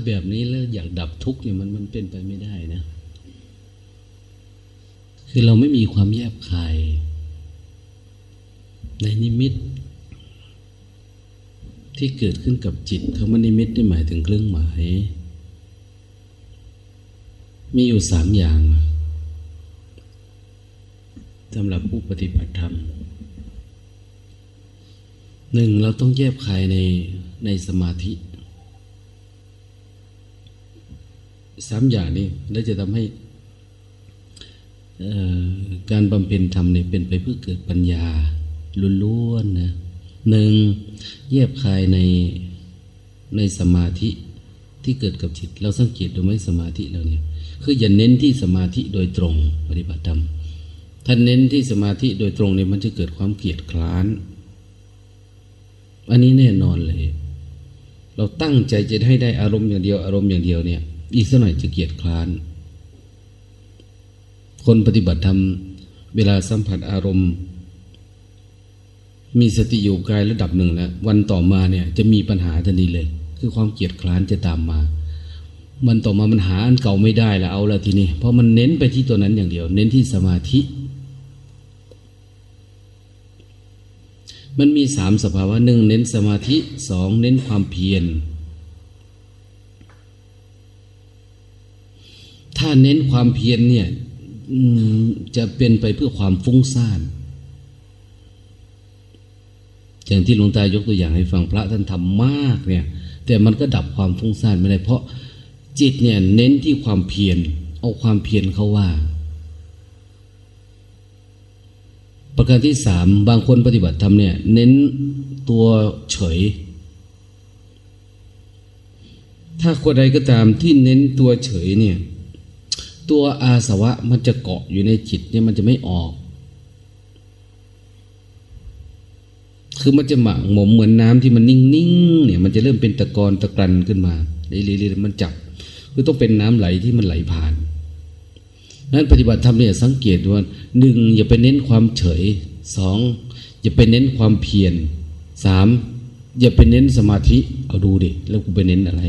าแบบนี้แล้วอยากดับทุกข์เนี่ยมันมันเป็นไปไม่ได้นะ คือเราไม่มีความแยบคาย ในนิมิต ที่เกิดขึ้นกับจิตคำว่านิมิตนี่หมายถึงเครื่องหมาย มีอยู่สามอย่างสำหรับผู้ปฏิบัติธรรมหนึ่งเราต้องแยบคายในในสมาธิ สามอย่างนี้แล้วจะทำให้การบำเพ็ญธรรมเนี่ยเป็นไปเพื่อเกิดปัญญาล้วนๆนะหนึ่งแยบคายในในสมาธิที่เกิดกับจิต เราสังเกตดูไหมสมาธิเราเนี่ยคืออย่าเน้นที่สมาธิโดยตรงปฏิบัติธรรมถ้าเน้นที่สมาธิโดยตรงเนี่ยมันจะเกิดความเกลียดคร้าน อันนี้แน่นอนเลย เราตั้งใจจะให้ได้อารมณ์อย่างเดียว อารมณ์อย่างเดียวเนี่ย อีกสักหน่อยจะเกียดคร้าน คนปฏิบัติธรรม เวลาสัมผัสอารมณ์ มีสติอยู่กายระดับหนึ่งแล้ว วันต่อมาเนี่ย จะมีปัญหาทันทีเลย คือความเกียดคร้านจะตามมา มันต่อมามันหาอันเก่าไม่ได้แล้วเอาละทีนี้ เพราะมันเน้นไปที่ตัวนั้นอย่างเดียว เน้นที่สมาธิ มันมีสามสภาวะหนึ่งเน้นสมาธิสองเน้นความเพียราเน้นความเพียรเนี่ยจะเป็นไปเพื่อความฟุ้งซ่านอย่างที่หลวงตายกตัวอย่างให้ฟังพระท่านทำมากเนี่ย แต่มันก็ดับความฟุ้งซ่านไม่ได้ เพราะจิตเนี่ยเน้นที่ความเพียรเอาความเพียรเขาว่า ประการที่สามบางคนปฏิบัติธรรมเนี่ย เน้นตัวเฉย ถ้าคนใดก็ตามที่เน้นตัวเฉยเนี่ย ตัวอาสวะมันจะเกาะอยู่ในจิตเนี่ยมันจะไม่ออก คือมันจะหมักหมมเหมือนน้ำที่มันนิ่งๆเนี่ย มันจะเริ่มเป็นตะกอนตะกรันขึ้นมาเรื่อยๆมันจับ คือต้องเป็นน้ำไหลที่มันไหลผ่านนั้นปฏิบัติธรรมเนี่ยสังเกตว่าหนึ่งอย่าไปเน้นความเฉยสองอย่าไปเน้นความเพียรสามอย่าไปเน้นสมาธิเอาดูดิแล้วกูไปเน้นอะไร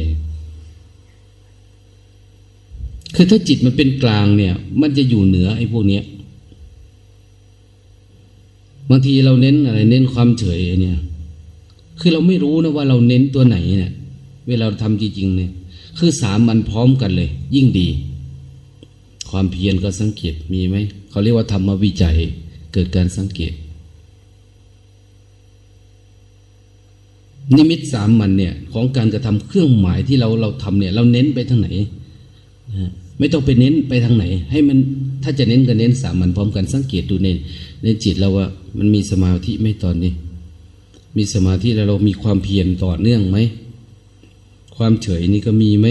คือถ้าจิตมันเป็นกลางเนี่ย มันจะอยู่เหนือไอ้พวกเนี้ยบางทีเราเน้นอะไร เน้นความเฉยเนี่ย คือเราไม่รู้นะว่าเราเน้นตัวไหนเนี่ย เวลาเราทำจริงๆเนี่ย คือสามมันพร้อมกันเลย ยิ่งดี ความเพียรก็สังเกตมีไหมเขาเรียกว่าธรรมวิจัยเกิดการสังเกต นิมิตสามมันเนี่ย ของการกระทำเครื่องหมายที่เราเราทำเนี่ย เราเน้นไปทางไหนนะ ไม่ต้องไปเน้นไปทางไหน ให้มันถ้าจะเน้นก็เน้นสามัญพร้อมกันสังเกตดูในในจิตเราว่า มันมีสมาธิไม่ตอนนี้ มีสมาธิแล้วเรามีความเพียรต่อเนื่องไหมความเฉยนี่ก็มีไหม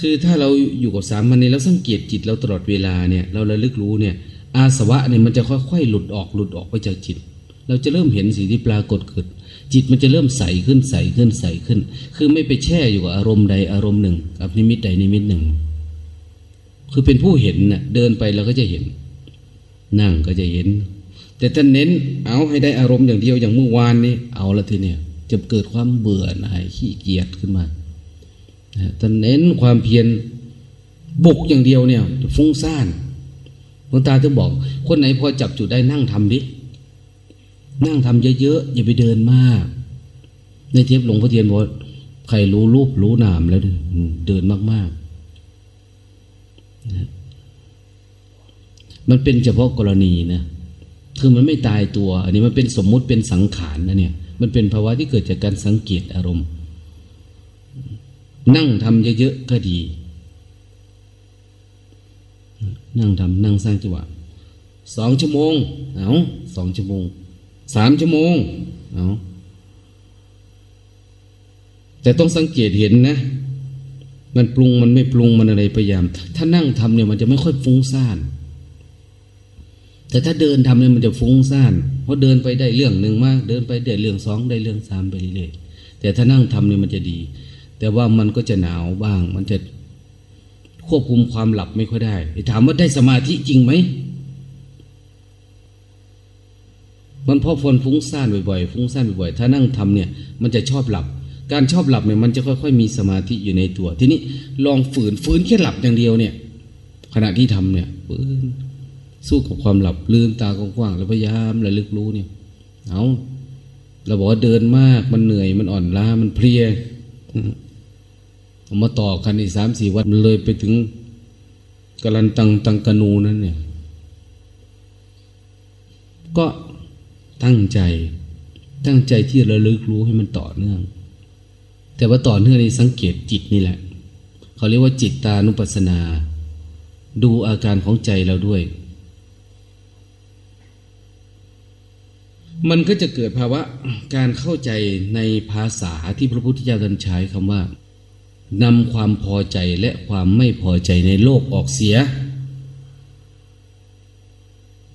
คือถ้าเราอยู่กับสามัญนี้แล้วสังเกตจิตเราตลอดเวลาเนี่ย เราระลึกรู้เนี่ย อาสวะเนี่ยมันจะค่อยๆหลุดออกหลุดออกไปจากจิต เราจะเริ่มเห็นสิ่งที่ปรากฏเกิด จิตมันจะเริ่มใสขึ้นใสขึ้นใสขึ้น คือไม่ไปแช่อยู่กับอารมณ์ใดอารมณ์หนึ่งกับนิมิตใดนิมิตหนึ่ง คือเป็นผู้เห็นนะ่ะเดินไปเราก็จะเห็น นั่งก็จะเห็น แต่ถ้าเน้นเอาให้ได้อารมณ์อย่างเดียวอย่างเมื่อวานนี้เอาละทีเนี่ยจะเกิดความเบื่อหน่ายขี้เกียจขึ้นมาถ้าเน้นความเพียรบุกอย่างเดียวเนี่ยฟุ้งซ่านหลวงตาจะบอก คนไหนพอจับจุดได้นั่งทำดิ นั่งทำเยอะๆอย่าไปเดินมาก ในเทปหลวงพ่อเทียนบอกใครรู้รูปรู้นามแล้วเดินมากๆมันเป็นเฉพาะกรณีนะคือมันไม่ตายตัว อันนี้มันเป็นสมมุติเป็นสังขารนะเนี่ย มันเป็นภาวะที่เกิดจากการสังเกตอารมณ์ นั่งทำเยอะๆก็ดี นั่งทำนั่งสร้างจังหวะสองชั่วโมง เอาสองชั่วโมง สามชั่วโมงเอาแต่ต้องสังเกตเห็นนะ มันปรุงมันไม่ปรุงมันอะไรพยายาม ถ้านั่งทำเนี่ยมันจะไม่ค่อยฟุ้งซ่าน แต่ถ้าเดินทำเนี่ยมันจะฟุ้งซ่านเพราะเดินไปได้เรื่องหนึ่งมาก เดินไปได้เรื่องสองได้เรื่องสามไปเรื่อยๆแต่ถ้านั่งทำเนี่ยมันจะดี แต่ว่ามันก็จะหนาวบ้าง มันจะควบคุมความหลับไม่ค่อยได้ถามว่าได้สมาธิจริงไหม มันพอฝนฟุ้งซ่านบ่อยๆฟุ้งซ่านบ่อยๆถ้านั่งทำเนี่ย มันจะชอบหลับ การชอบหลับเนี่ยมันจะค่อยๆ มีสมาธิอยู่ในตัว ทีนี้ลองฝืนฝืนแค่หลับอย่างเดียวเนี่ย ขณะที่ทำเนี่ยฝืนสู้กับความหลับลืมตากว้างๆแล้วพยายามระลึกรู้เนี่ย เอาเราบอกว่าเดินมากมันเหนื่อยมันอ่อนล้ามันเพลียเอามาต่อกันอีกสามสี่วันมันเลยไปถึงกลันตังตังกนูนั้นเนี่ย ก็ ตั้งใจ ตั้งใจที่ระลึกรู้ให้มันต่อเนื่อง แต่ว่าต่อเนื่องในสังเกตจิตนี่แหละ เขาเรียกว่าจิตตานุปัสสนา ดูอาการของใจเราด้วย มันก็จะเกิดภาวะการเข้าใจในภาษาที่พระพุทธเจ้าท่านใช้คำว่านำความพอใจและความไม่พอใจในโลกออกเสีย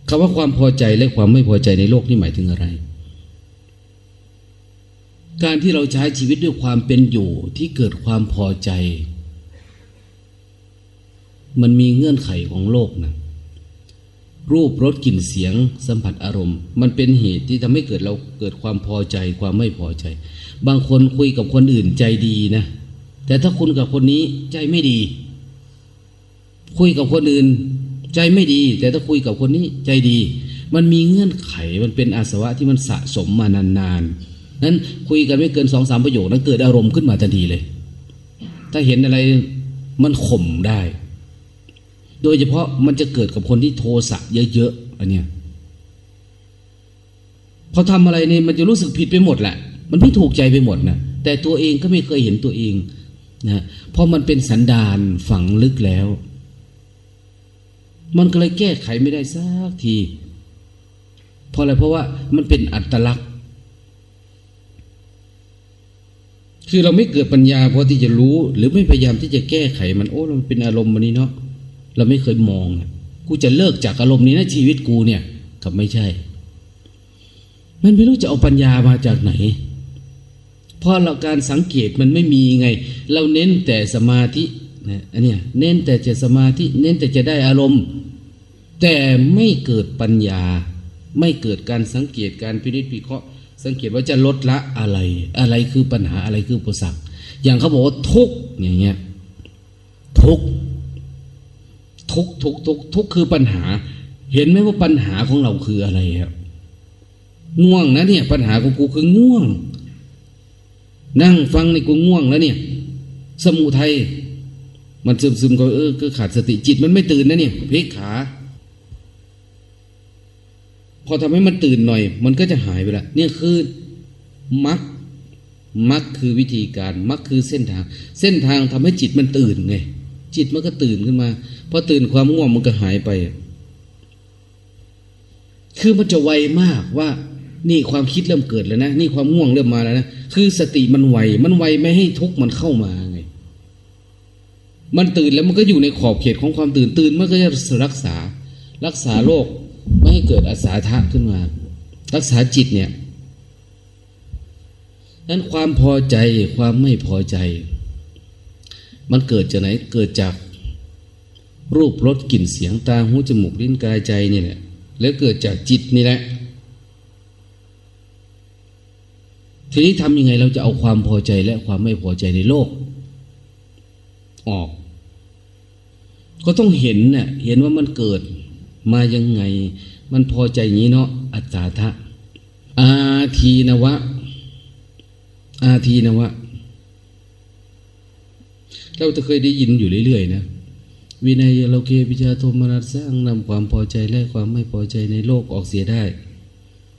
คำว่าความพอใจและความไม่พอใจในโลกนี่หมายถึงอะไร การที่เราใช้ชีวิตด้วยความเป็นอยู่ที่เกิดความพอใจ มันมีเงื่อนไขของโลกนะรูปรสกลิ่นเสียง สัมผัสอารมณ์ มันเป็นเหตุที่ทำให้เกิดเราเกิดความพอใจ ความไม่พอใจ บางคนคุยกับคนอื่นใจดีนะ แต่ถ้าคุณกับคนนี้ใจไม่ดี คุยกับคนอื่น ใจไม่ดี แต่ถ้าคุยกับคนนี้ใจดี มันมีเงื่อนไขมันเป็นอาสวะที่มันสะสมมานานๆนั้นคุยกันไม่เกินสองสามประโยคนั้นเกิดอารมณ์ขึ้นมาทันทีเลย ถ้าเห็นอะไรมันข่มได้ โดยเฉพาะมันจะเกิดกับคนที่โทสะเยอะๆอันเนี้ยพอทำอะไรเนี่ยมันจะรู้สึกผิดไปหมดแหละ มันไม่ถูกใจไปหมดนะแต่ตัวเองก็ไม่เคยเห็นตัวเองนะเพราะมันเป็นสันดานฝังลึกแล้ว มันก็เลยแก้ไขไม่ได้สักที เพราะอะไรเพราะว่ามันเป็นอัตลักษณ์ คือเราไม่เกิดปัญญาพอที่จะรู้ หรือไม่พยายามที่จะแก้ไขมันโอ้มันเป็นอารมณ์มันนี้เนาะเราไม่เคยมองกูจะเลิกจากอารมณ์นี้นะชีวิตกูเนี่ยกับไม่ใช่ มันไม่รู้จะเอาปัญญามาจากไหนเพราะเราการสังเกตมันไม่มีไง เราเน้นแต่สมาธิ นะอันนี้เน้นแต่จะสมาธิเน้นแต่จะได้อารมณ์ แต่ไม่เกิดปัญญา ไม่เกิดการสังเกตการพินิจพิเคราะห์ สังเกตว่าจะลดละอะไร อะไรคือปัญหาอะไรคืออุปสรรคอย่างเขาบอกว่าทุกอย่างเงี้ยทุกทุกทุกทุกทุกคือปัญหา เห็นไหมว่าปัญหาของเราคืออะไรครับง่วงนะเนี่ย ปัญหาของกูคือง่วง นั่งฟังในกูง่วงแล้วเนี่ย สมุทัย มันซึมซึมก็เออก็ขาดสติจิตมันไม่ตื่นนะเนี่ยพลิกขา พอทำให้มันตื่นหน่อย มันก็จะหายไปละเนี่ยคือมักมักคือวิธีการมักคือเส้นทาง เส้นทางทำให้จิตมันตื่นไง จิตมันก็ตื่นขึ้นมาพอตื่นความง่วงมันก็หายไป คือมันจะไวมากว่านี่ความคิดเริ่มเกิดแล้วนะ นี่ความง่วงเริ่มมาแล้วนะ คือสติมันไว มันไวไม่ให้ทุกข์มันเข้ามาไง มันตื่นแล้วมันก็อยู่ในขอบเขตของความตื่นตื่นมันก็จะรักษารักษาโรคไม่ให้เกิดอาสาทะขึ้นมา รักษาจิตเนี่ยนั้นความพอใจความไม่พอใจ มันเกิดจากไหนเกิดจากรูปรสกลิ่นเสียงตาหูจมูกลิ้นกายใจนี่แหละแล้วเกิดจากจิตนี่แหละ ทีนี้ทำยังไงเราจะเอาความพอใจและความไม่พอใจในโลก ออก ก็ต้องเห็นเน่ยเห็นว่ามันเกิดมายังไง มันพอใจอย่างนี้เนาะอัตตาทะอาทีนวะ อาทีนวะ เราจะเคยได้ยินอยู่เรื่อยๆนะวินัยเราเคปิชาโทมนัสสร้างนำความพอใจและความไม่พอใจในโลกออกเสียได้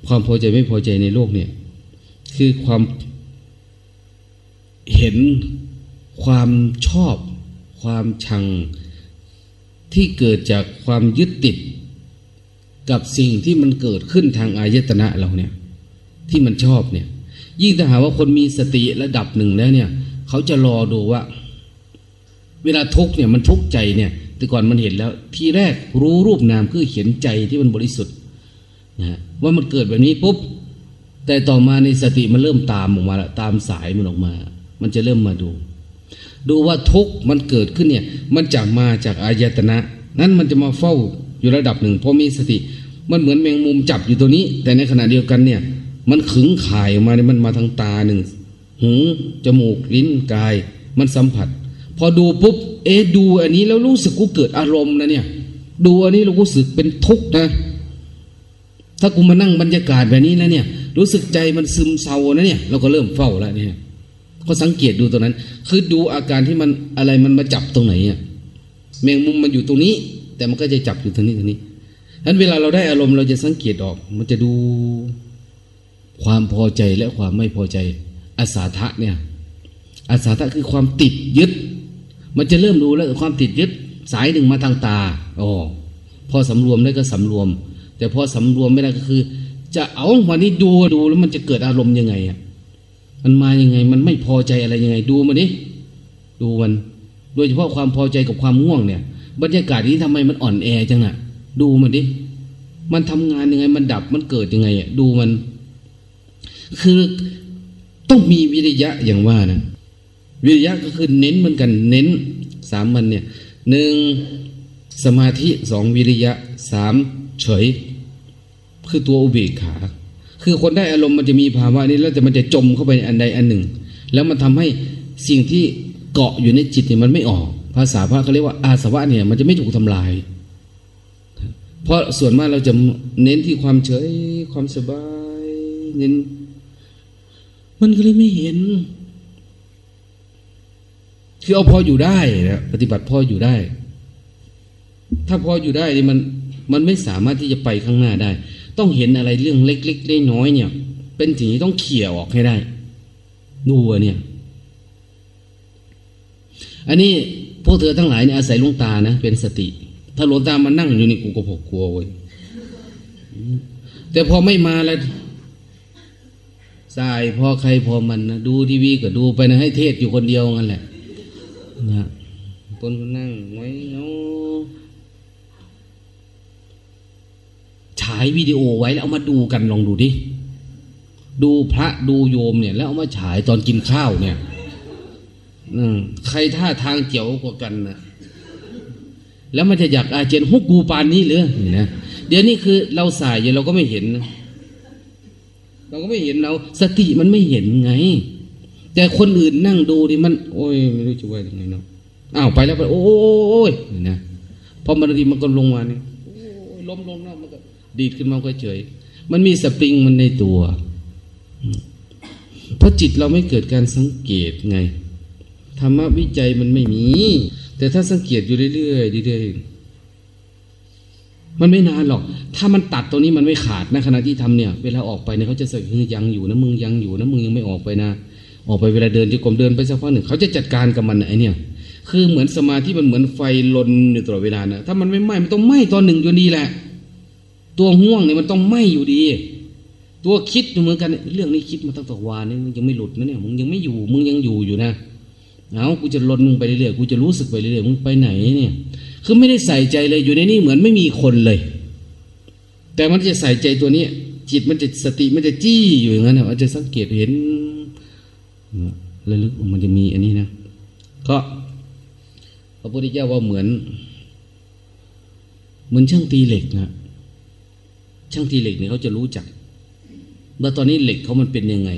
ความพอใจไม่พอใจในโลกเนี่ย คือความเห็นความชอบ ความชังที่เกิดจากความยึดติด กับสิ่งที่มันเกิดขึ้นทางอายตนะเราเนี่ย ที่มันชอบเนี่ย ยิ่งถ้าหาว่าคนมีสติระดับหนึ่งแล้วเนี่ย เขาจะรอดูว่า เวลาทุกเนี่ยมันทุกใจเนี่ย แต่ก่อนมันเห็นแล้ว ทีแรกรู้รูปนามคือเห็นใจที่มันบริสุทธิ์นะว่ามันเกิดแบบนี้ปุ๊บแต่ต่อมาในสติมันเริ่มตามออกมาละตามสายมันออกมา มันจะเริ่มมาดู ดูว่าทุกมันเกิดขึ้นเนี่ย มันจะมาจากอายตนะ นั้นมันจะมาเฝ้าอยู่ระดับหนึ่งพอมีสติ มันเหมือนแมงมุมจับอยู่ตัวนี้ แต่ในขณะเดียวกันเนี่ย มันขึงข่ายออกมาเนี่ยมันมาทางตาหนึ่งหูจมูกลิ้นกาย มันสัมผัส พอดูปุ๊บ เอ๊ดูอันนี้แล้วรู้สึกกูเกิดอารมณ์นะเนี่ย ดูอันนี้เรารู้สึกเป็นทุกข์นะ ถ้ากูมานั่งบรรยากาศแบบนี้นะเนี่ย รู้สึกใจมันซึมเศร้านะเนี่ย เราก็เริ่มเฝ้าแล้วเนี่ย ก็สังเกตดูตรงนั้น คือดูอาการที่มันอะไรมันมาจับตรงไหนอะแมงมุมมันอยู่ตรงนี้ แต่มันก็จะจับอยู่ตรงนี้ตรงนี้ฉะนั้นเวลาเราได้อารมณ์เราจะสังเกตออก มันจะดูความพอใจและความไม่พอใจอาสาทะเนี่ยอาสาทะคือความติดยึด มันจะเริ่มดูแล้วความติดยึด สายหนึ่งมาทางตาอ๋อพอสำรวมได้ก็สำรวม แต่พอสำรวมไม่ได้ก็คือ จะเอาวันนี้ดูดูแล้วมันจะเกิดอารมณ์ยังไงอะ มันมายังไง มันไม่พอใจอะไรยังไง ดูมันดิดูมัน โดยเฉพาะความพอใจกับความง่วงเนี่ย บรรยากาศนี้ทำไมมันอ่อนแอจังอะดูมันดิมันทำงานยังไง มันดับมันเกิดยังไงอะดูมัน คือต้องมีวิริยะอย่างว่านะวิริยะก็คือเน้นเหมือนกัน เน้นสามมันเนี่ยหนึ่งสมาธิสองวิริยะสามเฉย คือตัวอุเบกขา คือคนได้อารมณ์มันจะมีภาวะนี้แล้วแต่มันจะจมเข้าไปในอันใดอันหนึ่ง แล้วมันทำให้สิ่งที่เกาะอยู่ในจิตเนี่ยมันไม่ออก ภาษาพระเขาเรียกว่าอาสวะเนี่ยมันจะไม่ถูกทำลาย เพราะส่วนมากเราจะเน้นที่ความเฉยความสบายเน้นมันก็เลยไม่เห็น คือเอาพออยู่ได้นะปฏิบัติพออยู่ได้ ถ้าพออยู่ได้นี่มันมันไม่สามารถที่จะไปข้างหน้าได้ ต้องเห็นอะไรเรื่องเล็กๆน้อยๆเนี่ย เป็นสิ่งที่ต้องเขี่ยออกให้ได้ดูเนี่ย อันนี้พวกเธอทั้งหลายเนี่ยอาศัยลวงตานะเป็นสติ ถ้าหลวงตามานั่งอยู่นี่กูก็พอกลัวเว้ยแต่พอไม่มาแล้วสายพอใครพอมันนะดูทีวีก็ดูไปนะให้เทศอยู่คนเดียวงั้นแหละนะคนก็นั่งไว้เนาะฉายวิดีโอไว้แล้วเอามาดูกันลองดูดิ ดูพระดูโยมเนี่ย แล้วเอามาฉายตอนกินข้าวเนี่ยใครท่าทางเกี่ยวกว่ากันนะแล้วมันจะอยากอาเจียนฮุกกูปานนี้หรือนะเดี๋ยวนี้คือเราสายอยู่เราก็ไม่เห็น เราก็ไม่เห็นเรา สติมันไม่เห็นไง แต่คนอื่นนั่งดูดิมัน โอ้ยไม่รู้จะว่ายังไงเนาะอ้าวไปแล้วไปโอ้ยนะพอมันดีมันก็ลงมาเนี่ยโอ้ยล้มลงแล้วมันก็ ดีดขึ้นมาก็เฉย มันมีสปริงมันในตัว เพราะจิตเราไม่เกิดการสังเกตไง ธรรมะวิจัยมันไม่มี แต่ถ้าสังเกตอยู่เรื่อยๆเรื่อยๆมันไม่นานหรอก ถ้ามันตัดตรงนี้มันไม่ขาดนะขณะที่ทำเนี่ย เวลาออกไปเนี่ยเขาจะสึกยังอยู่นะมึงยังอยู่นะมึงยังไม่ออกไปนะออกไปเวลาเดินจะกลมเดินไปสักพักหนึ่งเขาจะจัดการกับมันไอเนี่ย คือเหมือนสมาธิมันเหมือนไฟลนอยู่ตลอดเวลานะถ้ามันไม่ไหม้มันต้องไหม้ตอนหนึ่งอยู่ดีแหละ ตัวห่วงเนี่ยมันต้องไหม้อยู่ดี ตัวคิดเหมือนกันเรื่องนี้คิดมาตั้งแต่วานนี่มึงยังไม่หลุดนะเนี่ยมึงยังไม่อยู่มึงยังอยู่อยู่นะเอากูจะลนมึงไปเรื่อยๆกูจะรู้สึกไปเรื่อยๆมึงไปไหนเนี่ย คือไม่ได้ใส่ใจเลยอยู่ในนี้เหมือนไม่มีคนเลย แต่มันจะใส่ใจตัวนี้จิตมันจะสติมันจะจี้อยู่อย่างนั้นนะมันจะสังเกตเห็นระลึกมันจะมีอันนี้นะ ก็พระพุทธเจ้าว่าเหมือน เหมือนช่างตีเหล็กนะ ช่างตีเหล็กเนี่ยเขาจะรู้จักว่าตอนนี้เหล็กเขามันเป็นยังไง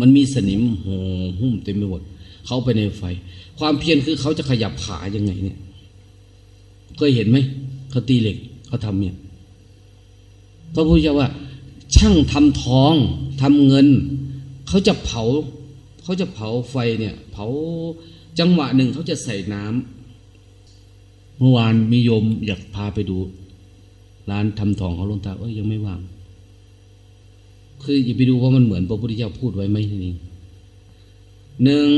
มันมีสนิมห่อหุ้มเต็มไปหมดเขาไปในไฟ ความเพียรคือเขาจะขยับขายังไงเนี่ยเคยเห็นไหมเขาตีเหล็กเขาทำเนี่ยพระพุทธเจ้าว่า ช่างทำทองทำเงิน เขาจะเผา เขาจะเผาไฟเนี่ย เผาจังหวะหนึ่งเขาจะใส่น้ำเมื่อวานมีโยมอยากพาไปดู ร้านทำทองเขาลงตาเอ้ยยังไม่ว่าง คืออย่าไปดูว่ามันเหมือนพระพุทธเจ้าพูดไว้ไหมทีนี้หนึ่ง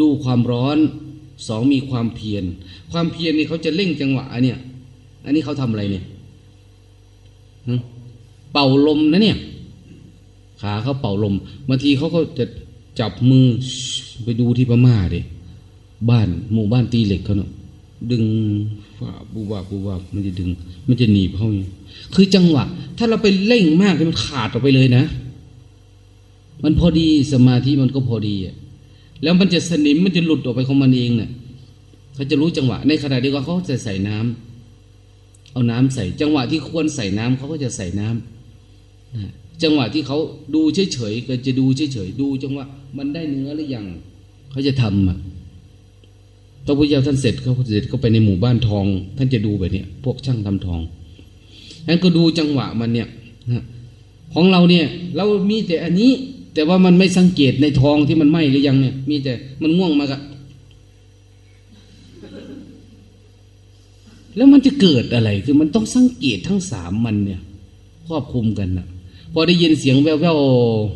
ดูความร้อนสองมีความเพียร ความเพียรนี่เขาจะเร่งจังหวะเนี่ย อันนี้เขาทำอะไรเนี่ยเป่าลมนะเนี่ย ขาเขาเป่าลมบางทีเขาก็จะจับมือไปดูที่พม่าด็บ้านหมู่บ้านตีเหล็กเขาเนาะ ดึงฝ่าบูบาบูบามันจะดึง มันจะหนีบเขาอย่างคือจังหวะ ถ้าเราไปเร่งมากมันขาดออกไปเลยนะ มันพอดีสมาธิมันก็พอดีอะแล้วมันจะสนิมมันจะหลุดออกไปของมันเองเนะ่ยเขาจะรู้จังหวะ ในขณะเดียวกันเขาจะใส่น้ำเอาน้ำใส่ จังหวะที่ควรใส่น้ำเขาก็จะใส่น้ำนะจังหวะที่เขาดูเฉยๆก็จะดูเฉยๆดูจังหวะมันได้เนื้อหรือยังเขาจะทำอะ ตอนพระเจ้าท่านเสร็จเขาเสร็จก็ไปในหมู่บ้านทอง ท่านจะดูแบบเนี้ยพวกช่างทำทองนั้นก็ดูจังหวะมันเนี่ยของเราเนี่ย เรามีแต่อันนี้ แต่ว่ามันไม่สังเกตในทองที่มันไหมหรือยังเนี่ย มีแต่มันง่วงมากะแล้วมันจะเกิดอะไร คือมันต้องสังเกตทั้งสามมันเนี่ยครอบคุมกันนะพอได้ยินเสียงแว่ว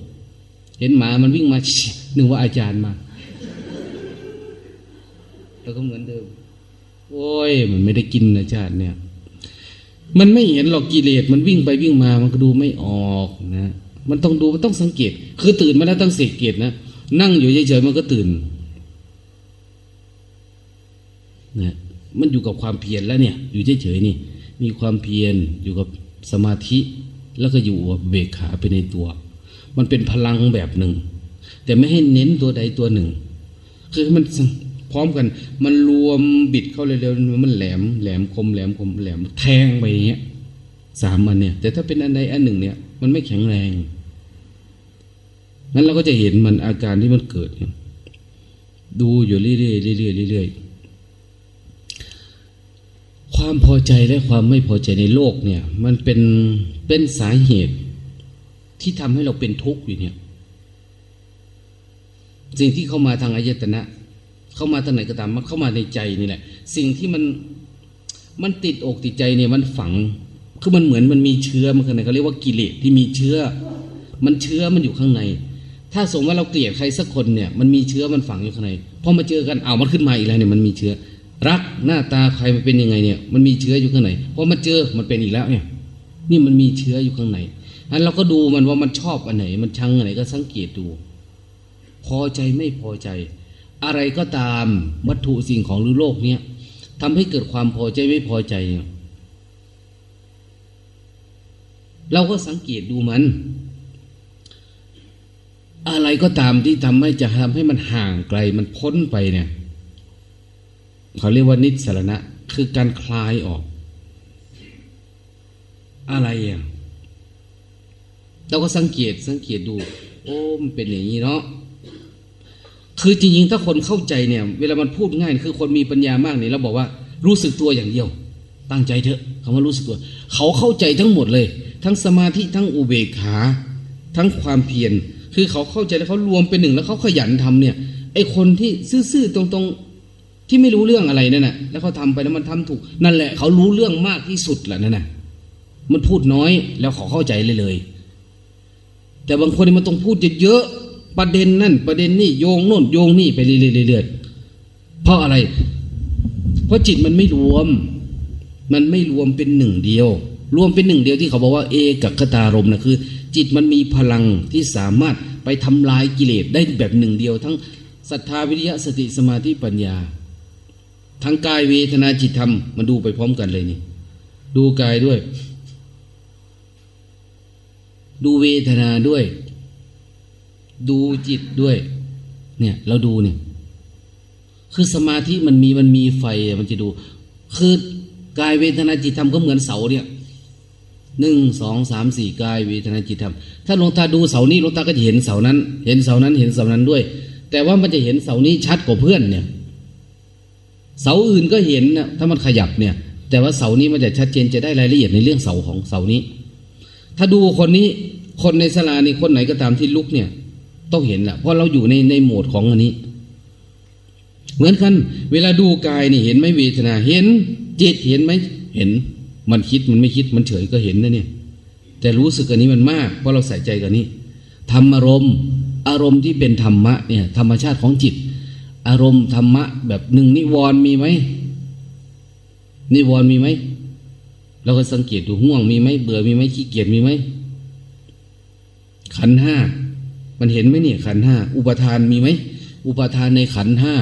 ๆเห็นหมามันวิ่งมาหนึ่งว่าอาจารย์มา แล้วก็เหมือนเดิม โอ้ย มันไม่ได้กินอาจารย์เนี่ย มันไม่เห็นหรอกกิเลสมันวิ่งไปวิ่งมา มันก็ดูไม่ออกนะ มันต้องดูมันต้องสังเกต คือตื่นมาแล้วต้องสังเกตนะ นั่งอยู่เฉยๆมันก็ตื่นนะมันอยู่กับความเพียรแล้วเนี่ย อยู่เฉยๆนี่ มีความเพียรอยู่กับสมาธิ แล้วก็อยู่กับเบกขาไปในตัว มันเป็นพลังแบบหนึ่ง แต่ไม่ให้เน้นตัวใดตัวหนึ่ง คือมัน พร้อมกัน มันรวมบิดเข้าเร็วๆมันแหลมแหลมคมแหลมคมแหลมแทงไปอย่างเงี้ยสามอันเนี่ย แต่ถ้าเป็นอันใดอันหนึ่งเนี่ย มันไม่แข็งแรงนั้นเราก็จะเห็นมันอาการที่มันเกิดดูอยู่เรื่อยๆเรื่อยๆเรื่อยๆความพอใจและความไม่พอใจในโลกเนี่ย มันเป็นเป็นสาเหตุ ที่ทำให้เราเป็นทุกข์อยู่เนี่ย สิ่งที่เข้ามาทางอายตนะ เข้ามาทางไหนก็ตามมันเข้ามาในใจนี่แหละ สิ่งที่มันมันติดอกติดใจเนี่ยมันฝังคือมันเหมือนมันมีเชื้อมันข้างในเขาเรียกว่ากิเลสที่มีเชื้อ มันเชื้อมันอยู่ข้างใน ถ้าสมมติว่าเราเกลียดใครสักคนเนี่ย มันมีเชื้อมันฝังอยู่ข้างในพอมาเจอกันเอามันขึ้นมาอีกแล้วเนี่ยมันมีเชื้อ รักหน้าตาใครมันเป็นยังไงเนี่ย มันมีเชื้ออยู่ข้างในพอมาเจอมันเป็นอีกแล้วเนี่ย นี่มันมีเชื้ออยู่ข้างในอันเราก็ดูมันว่ามันชอบอันไหน มันชังอันไหนก็สังเกตดู พอใจไม่พอใจ อะไรก็ตามวัตถุสิ่งของหรือโลกเนี่ยทำให้เกิดความพอใจไม่พอใจ เราก็สังเกตดูมัน อะไรก็ตามที่ทำให้จะทำให้มันห่างไกลมันพ้นไปเนี่ยเขาเรียกว่านิสรณะ คือการคลายออก อะไรอะเราก็สังเกตสังเกตดู โอ้มันเป็นอย่างนี้เนาะ คือจริงๆ ถ้าคนเข้าใจเนี่ย เวลามันพูดง่าย คือคนมีปัญญามากเนี่ยเราบอกว่ารู้สึกตัวอย่างเดียว ตั้งใจเถอะคำว่ารู้สึกตัว เขาเข้าใจทั้งหมดเลย ทั้งสมาธิทั้งอุเบกขา ทั้งความเพียรคือเขาเข้าใจแล้วเขารวมเป็นหนึ่งแล้วเขาขยันทำเนี่ยไอคนที่ซื่อๆตรงๆที่ไม่รู้เรื่องอะไรนั่นน่ะแล้วเขาทาไปแล้วมันทำถูก นั่นแหละ เขารู้เรื่องมากที่สุดแหละนั่นน่ะมันพูดน้อยแล้วขอเข้าใจเลยเลย แต่บางคนมันต้องพูดเยอะๆ ประเด็นนั่นประเด็นนี่โยงโน่นโยงนี่ไปเรื่อยๆเพราะอะไร เพราะจิตมันไม่รวม มันไม่รวมเป็นหนึ่งเดียว รวมเป็นหนึ่งเดียวที่เขาบอกว่าเอกัคตารมนะคือ จิตมันมีพลังที่สามารถไปทำลายกิเลสได้แบบหนึ่งเดียว ทั้งศรัทธาวิริยะสติสมาธิปัญญา ทั้งกายเวทนาจิตธรรมมาดูไปพร้อมกันเลยนี่ ดูกายด้วย ดูเวทนาด้วย ดูจิตด้วย เนี่ยเราดูเนี่ย คือสมาธิมันมีมันมีไฟมันจะดู คือกายเวทนาจิตธรรมก็เหมือนเสาเนี่ยหนึ่งสองสามสี่กายเวทนาจิตธรรม ถ้าหลวงตาดูเสานี้หลวงตาก็จะเห็นเสานั้น เห็นเสานั้นเห็นเสานั้นด้วย แต่ว่ามันจะเห็นเสานี้ชัดกว่าเพื่อนเนี่ย เสาอื่นก็เห็นนะถ้ามันขยับเนี่ย แต่ว่าเสานี้มันจะชัดเจนจะได้รายละเอียดในเรื่องเสาของเสานี้ ถ้าดูคนนี้คนในสลานี่คนไหนก็ตามที่ลุกเนี่ย ต้องเห็นแหละเพราะเราอยู่ในในโหมดของอันนี้ เหมือนกัน เวลาดูกายนี่เห็นไหมเวทนา เห็นจิตเห็นไหมเห็น มันคิดมันไม่คิดมันเฉยก็เห็นนะเนี่ย แต่รู้สึกอันนี้มันมาก เพราะเราใส่ใจกันนี้ธรรมอารมณ์ อารมณ์ที่เป็นธรรมะเนี่ย ธรรมชาติของจิต อารมณ์ธรรมะ แบบหนึ่งนิวรณ์มีไหมนิวรณ์มีไหมเราก็สังเกตดูห่วงมีไหมเบื่อมีไหมขี้เกียจมีไหมขันห้า มันเห็นไหมเนี่ยขันห้าอุปทานมีไหมอุปทานในขันห้า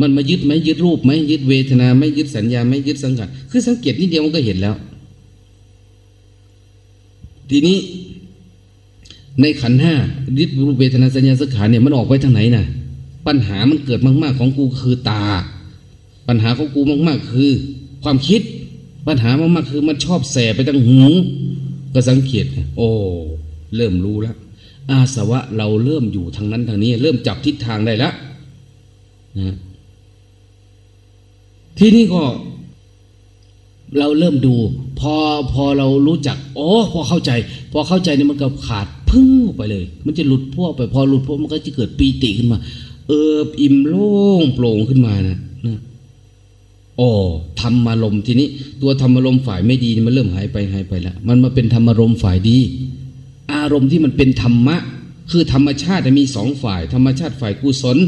มันมายึดไหมยึดรูปไหมยึดเวทนาไหมยึดสัญญาไหมยึดสังขารคือสังเกตนิดเดียวมันก็เห็นแล้ว ทีนี้ในขันห้ายึดรูปเวทนาสัญญาสังขารเนี่ยมันออกไปทางไหนน่ะ ปัญหามันเกิดมาก ๆ ของกูคือตา ปัญหาของกูมากๆคือ ความคิด ปัญหามากๆคือมันชอบแสไปทางหูก็สังเกต โอ้ เริ่มรู้แล้ว อาสวะเราเริ่มอยู่ทางนั้นทางนี้ เริ่มจับทิศทางได้แล้วนะที่นี่ก็ เราเริ่มดู พอพอเรารู้จักโอ้พอเข้าใจ พอเข้าใจเนี่ยมันก็ขาดพึ่งไปเลย มันจะหลุดพวกไป พอหลุดพวกมันก็จะเกิดปีติขึ้นมา เอิบอิ่มโล่งโปร่งขึ้นมานะนะโอ้ธรรมารมทีนี้ ตัวธรรมารมฝ่ายไม่ดีมันเริ่มหายไปหายไปแล้วมันมาเป็นธรรมารมฝ่ายดี อารมณ์ที่มันเป็นธรรมะ คือธรรมชาติมีสองฝ่าย ธรรมชาติฝ่ายกุศล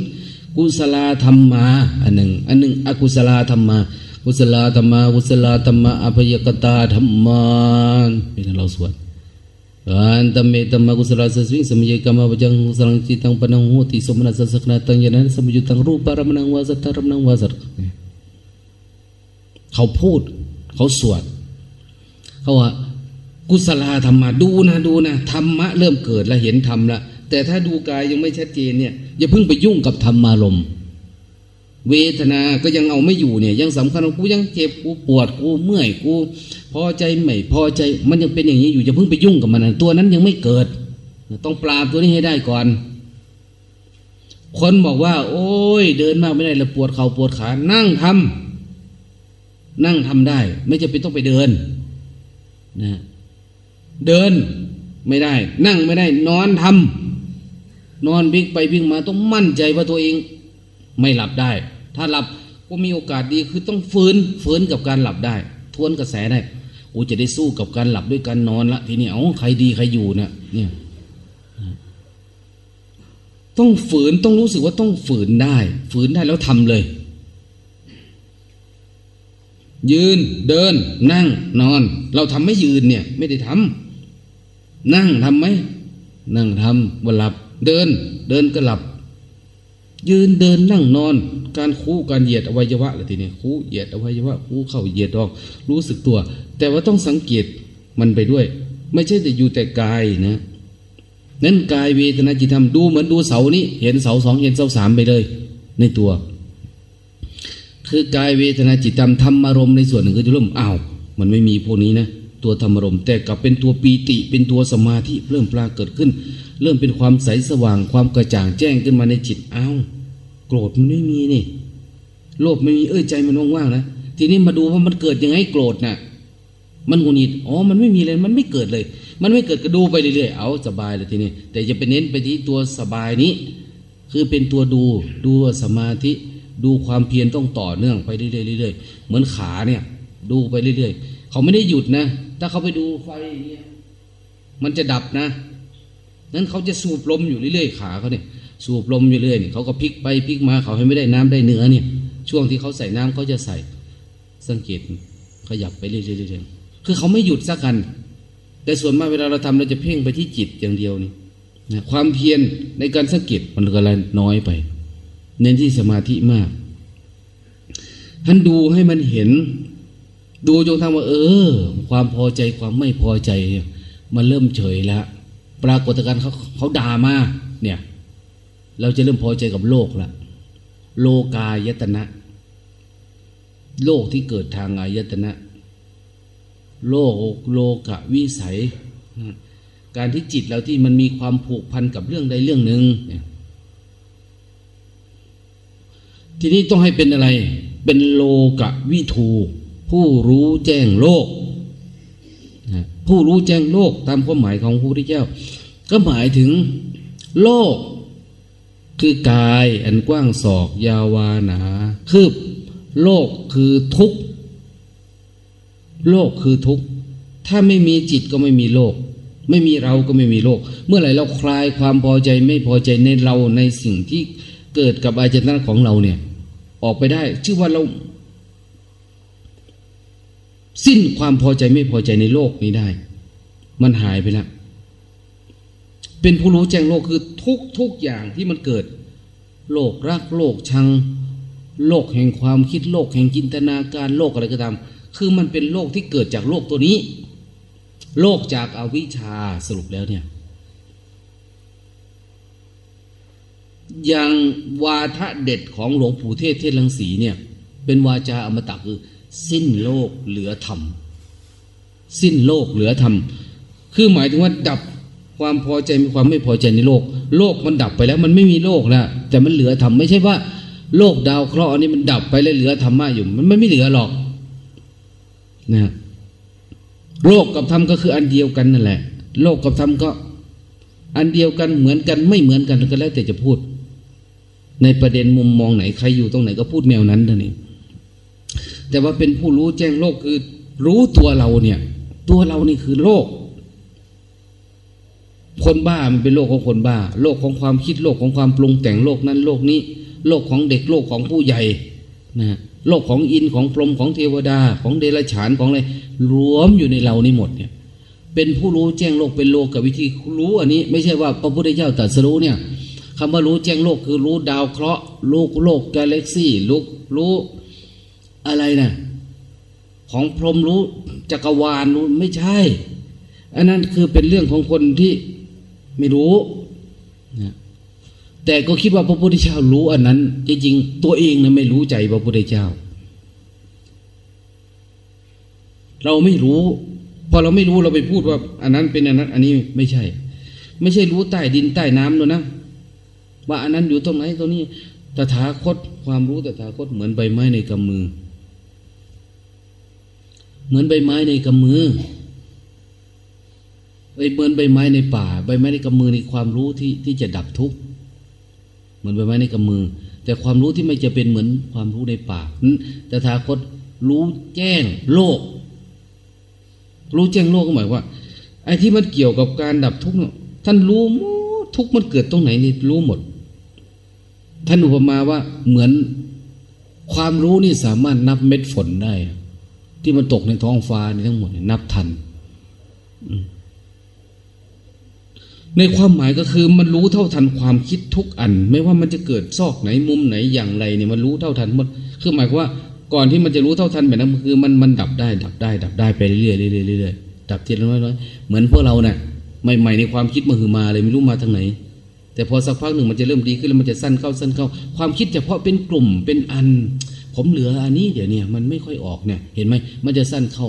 กุศลธรรมาอันหนึ่งอันหนึ่งอกุศลธรรมากุศลธรรมากุศลธรรมะอภยกตาธรรมาเป็นเราสวดอันตเมตมกุศลสวิงสมยกรรมวจังสลังจิตังปนังโหติสมนัสสกนาตังยันสมุจุตังรูปารมนังวาสัตตารมนังวาสัตเขาพูด เขาสวด เขาว่า กุศลธรรมะดูนะดูนะธรรมะเริ่มเกิดแล้วเห็นธรรมแล้วแต่ถ้าดูกายยังไม่ชัดเจนเนี่ยอย่าเพิ่งไปยุ่งกับธรรมารมณ์เวทนาก็ยังเอาไม่อยู่เนี่ย ยังสำคัญกูยังเจ็บกูปวดกูเมื่อยกูพอใจไม่พอใจมันยังเป็นอย่างนี้อยู่อย่าเพิ่งไปยุ่งกับมันตัวนั้นยังไม่เกิด ต้องปราบตัวนี้ให้ได้ก่อน คนบอกว่า โอ้ย เดินมากไม่ได้แล้วปวดเข่าปวดขานั่งทำนั่งทำได้ ไม่จะเป็นต้องไปเดิน นะ เดินไม่ได้ นั่งไม่ได้ นอนทำนอนพิกไปพิกมาต้องมั่นใจว่าตัวเอง ไม่หลับได้ ถ้าหลับก็มีโอกาสดีคือต้องฟื้นฟื้นกับการหลับได้ ทวนกระแสได้โอ้จะได้สู้กับการหลับด้วยการนอนละทีนี้เอาใครดีใครอยู่นะเนี่ยต้องฝืนต้องรู้สึกว่าต้องฝืนได้ ฝืนได้แล้วทำเลย ยืนเดิน นั่งนอน เราทำไม่ยืนเนี่ย ไม่ได้ทำ นั่งทำไหม นั่งทำว่าหลับ เดิน เดินก็หลับ ยืนเดินนั่งนอน การคู่การเหยียดอวัยวะอะไรทีนี้คู่เหยียดอวัยวะคู่เข้าเหยียดออกรู้สึกตัว แต่ว่าต้องสังเกตมันไปด้วย ไม่ใช่แต่อยู่แต่กายนะนั้นกายเวทนาจิตธรรมดูเหมือนดูเสานี้ เห็นเสาสองเห็นเสาสามไปเลย ในตัว คือกายเวทนาจิตธรรมธรรมอารมณ์ในส่วนหนึ่งก็จะริ่มอ้าวมันไม่มีพวกนี้นะ ตัวธรรมรมแต่กลับเป็นตัวปีติ เป็นตัวสมาธิเริ่มปรากเกิดขึ้น เริ่มเป็นความใสสว่างความกระจ่างแจ้งขึ้นมาในจิตเอ้าโกรธมันไม่มีนี่ โลภไม่มีเอ้ยใจมันว่างๆนะทีนี้มาดูว่ามันเกิดยังไงโกรธนะ่ะ มันหุนิดอ๋อมันไม่มีเลยมันไม่เกิดเลย มันไม่เกิดก็ดูไปเรื่อยๆเอาสบายเลยทีนี้แต่จะไปเน้นไปที่ตัวสบายนี้ คือเป็นตัวดูดูสมาธิ ดูความเพียรต้องต่อเนื่องไปเรื่อยๆเหมือนขาเนี่ย ดูไปเรื่อยๆ เขาไม่ได้หยุดนะ ถ้าเขาไปดูไฟอย่างเงี้ยมันจะดับนะ นั้นเขาจะสูบลมอยู่เรื่อยๆขาเขาเนี่ย สูบลมอยู่เรื่อยเนี่ยเขาก็พลิกไปพลิกมาเขาให้ไม่ได้น้ำได้เนื้อเนี่ย ช่วงที่เขาใส่น้ำเขาจะใส่ สังเกตขยับไปเรื่อยๆคือเขาไม่หยุดสักกัน แต่ส่วนมากเวลาเราทำเราจะเพ่งไปที่จิตอย่างเดียวนี่นะความเพียรในการสังเกตมันก็เลยน้อยไป เน้นที่สมาธิมากท่านดูให้มันเห็น ดูจงทำว่า เออ ความพอใจความไม่พอใจ มันเริ่มเฉยแล้ว ปรากฏการณ์เขาเขาด่ามาเนี่ย เราจะเริ่มพอใจกับโลกละโลกายตนะ โลกที่เกิดทางอายตนะ โลกโลกะวิสัย การที่จิตเราที่มันมีความผูกพันกับเรื่องใดเรื่องหนึ่งเนี่ยทีนี้ต้องให้เป็นอะไร เป็นโลกะวิทู ผู้รู้แจ้งโลก ผู้รู้แจ้งโลกตามความหมายของพระพุทธเจ้า ก็หมายถึงโลก คือกายอันกว้างศอกยาวานาคืบโลกคือทุกโลกคือทุกถ้าไม่มีจิตก็ไม่มีโลก ไม่มีเราก็ไม่มีโลก เมื่อไหร่เราคลายความพอใจไม่พอใจในเราในสิ่งที่เกิดกับอาจารย์ของเราเนี่ย ออกไปได้ ชื่อว่าเรา สิ้นความพอใจไม่พอใจในโลกนี้ได้ มันหายไปแล้วเป็นผู้รู้แจ้งโลกคือทุกทุกอย่างที่มันเกิด โลกรักโลกชัง โลกแห่งความคิดโลกแห่งจินตนาการโลกอะไรก็ตาม คือมันเป็นโลกที่เกิดจากโลกตัวนี้ โลกจากอาวิชชาสรุปแล้วเนี่ยอย่างวาทะเด็ดของหลวงปู่เทศเทศลังสีเนี่ย เป็นวาจาอมตะคือ สิ้นโลกเหลือธรรม สิ้นโลกเหลือธรรม คือหมายถึงว่าดับความพอใจมีความไม่พอใจในโลก โลกมันดับไปแล้ว มันไม่มีโลกแล้วแต่มันเหลือธรรมไม่ใช่ว่า โลกดาวเคราะห์นี้มันดับไปแล้วเหลือธรรมะอยู่ มันไม่เหลือหรอกนะโลกกับธรรมก็คืออันเดียวกันนั่นแหละ โลกกับธรรมก็ อันเดียวกันเหมือนกันไม่เหมือนกันก็แล้วแต่จะพูด ในประเด็นมุมมองไหนใครอยู่ตรงไหนก็พูดแนวนั้นเท่านี้ แต่ว่าเป็นผู้รู้แจ้งโลกคือ รู้ตัวเราเนี่ย ตัวเรานี่คือโลก คนบ้ามันเป็นโลกของคนบ้า โลกของความคิดโลกของความปรุงแต่งโลกนั้นโลกนี้ โลกของเด็กโลกของผู้ใหญ่นะโลกของอินของพรหมของเทวดาของเดรัจฉานของอะไรรวมอยู่ในเรานี่หมดเนี่ยเป็นผู้รู้แจ้งโลกเป็นโลกกับวิธีรู้อันนี้ ไม่ใช่ว่าพระพุทธเจ้าตรัสรู้เนี่ยคำว่ารู้แจ้งโลกคือรู้ดาวเคราะห์รู้โลกกาแล็กซี่รู้รู้ อะไรนะของพรหมรู้จักรวาลรู้ไม่ใช่ อันนั้นคือเป็นเรื่องของคนที่ไม่รู้นะแต่ก็คิดว่าพระพุทธเจ้ารู้อันนั้น จริงๆตัวเองนะไม่รู้ใจพระพุทธเจ้า เราไม่รู้ พอเราไม่รู้เราไปพูดว่า อันนั้นเป็นอันนั้น อันนี้ไม่ใช่ ไม่ใช่รู้ใต้ดินใต้น้ำด้วยนะว่าอันนั้นอยู่ตรงไหนตรงนี้ตถาคตความรู้ตถาคตเหมือนใบไม้ในกำมือ เหมือนใบไม้ในกำมือไอ้เหมือนใบไม้ในป่า ใบไม้ในกำมือในความรู้ที่ที่จะดับทุกข์เหมือนใบไม้ในกำมือ แต่ความรู้ที่ไม่จะเป็นเหมือนความรู้ในป่าแต่ถาคตรู้แจ้งโลก รู้แจ้งโลกก็หมายว่าไอ้ที่มันเกี่ยวกับการดับทุกข์ท่านรู้หมดทุกข์มันเกิดตรงไหนนี่รู้หมด ท่านอุปมาว่าเหมือนความรู้นี่สามารถนับเม็ดฝนได้ ที่มันตกในท้องฟ้านี่ทั้งหมดนับทัน ในความหมายก็คือมันรู้เท่าทันความคิดทุกอัน ไม่ว่ามันจะเกิดซอกไหนมุมไหนอย่างไรเนี่ยมันรู้เท่าทันหมดคือหมายว่าก่อนที่มันจะรู้เท่าทันแบบนั้นคือมันมันดับได้ดับได้ ดับได้ไปเรื่อยเรื่อยเรื่อยดับทีละน้อยๆเหมือนพวกเราเนี่ยใหม่ๆในความคิดมาคือมาเลยไม่รู้มาทางไหน แต่พอสักพักหนึ่งมันจะเริ่มดีขึ้นแล้วมันจะสั้นเข้าสั้นเข้า ความคิดเฉพาะเป็นกลุ่มเป็นอัน ผมเหลืออันนี้เดี๋ยวนี้มันไม่ค่อยออกเนี่ย เห็นไหมมันจะสั้นเข้า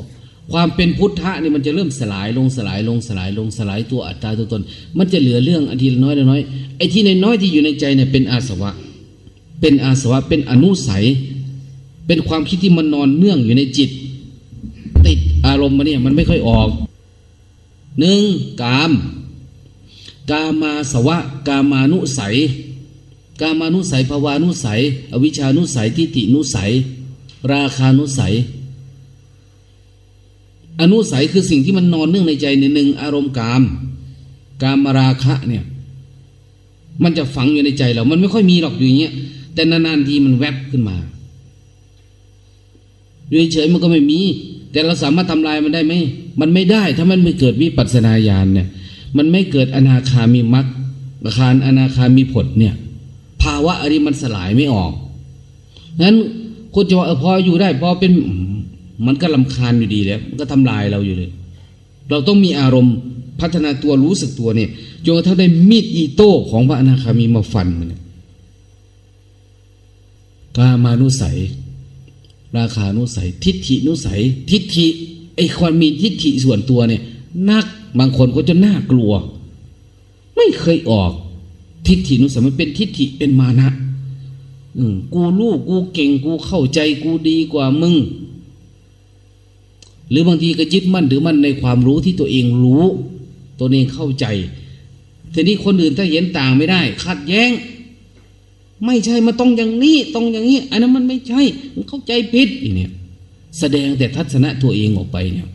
ความเป็นพุทธะนี่มันจะเริ่มสลายลงสลายลงสลายลงสลายตัวอัตตาตัวตน มันจะเหลือเรื่องอันทีละน้อยละน้อยไอ้ที่ในน้อยที่อยู่ในใจเนี่ยเป็นอาสวะ เป็นอาสวะเป็นอนุสัย เป็นความคิดที่มันนอนเนื่องอยู่ในจิต ติดอารมณ์มาเนี่ยมันไม่ค่อยออกหนึ่งกาม กามาสวะ กามานุสัย กามานุสัยภาวานุสัย อวิชานุสัยทิฏฐินุสัย ราคานุสัย อนุสัยคือสิ่งที่มันนอนเนื่องในใจในหนึ่งอารมณ์กาม กามราคะเนี่ย มันจะฝังอยู่ในใจเรา มันไม่ค่อยมีหรอกอยู่อย่างเงี้ย แต่นานๆทีมันแวบขึ้นมาอยู่เฉยมันก็ไม่มี แต่เราสามารถทำลายมันได้ไหมมันไม่ได้ ถ้ามันไม่เกิดวิปัสสนาญาณเนี่ย มันไม่เกิดอนาคามีมรรคอาคารอนาคามีผลเนี่ย ภาวะอันนี้มันสลายไม่ออกนั้นคุณจะว่าพออยู่ได้พอเป็นมันก็ลำคาญอยู่ดีแล้วมันก็ทำลายเราอยู่เลย เราต้องมีอารมณ์พัฒนาตัวรู้สึกตัวเนี่ยจนกระทั่งได้มีดอีโต้ของพระอนาคามีมาฟันมันกามานุสัย ราคานุสัย ทิฏฐินุสัย ทิฏฐิไอความมีทิฏฐิส่วนตัวเนี่ยนักบางคนก็จะน่ากลัว ไม่เคยออก ทิฏฐินุสัยมันเป็นทิฏฐิเป็นมานะกูรู้กูเก่งกูเข้าใจกูดีกว่ามึง หรือบางทีก็ยึดมั่นถือมั่นในความรู้ที่ตัวเองรู้ ตัวเองเข้าใจทีนี้คนอื่นถ้าเห็นต่างไม่ได้ขัดแย้ง ไม่ใช่มาต้องอย่างนี้ต้องอย่างนี้อันนั้นมันไม่ใช่มันเข้าใจผิดอีเนี่ยแสดงแต่ทัศนะตัวเองออกไปเนี่ย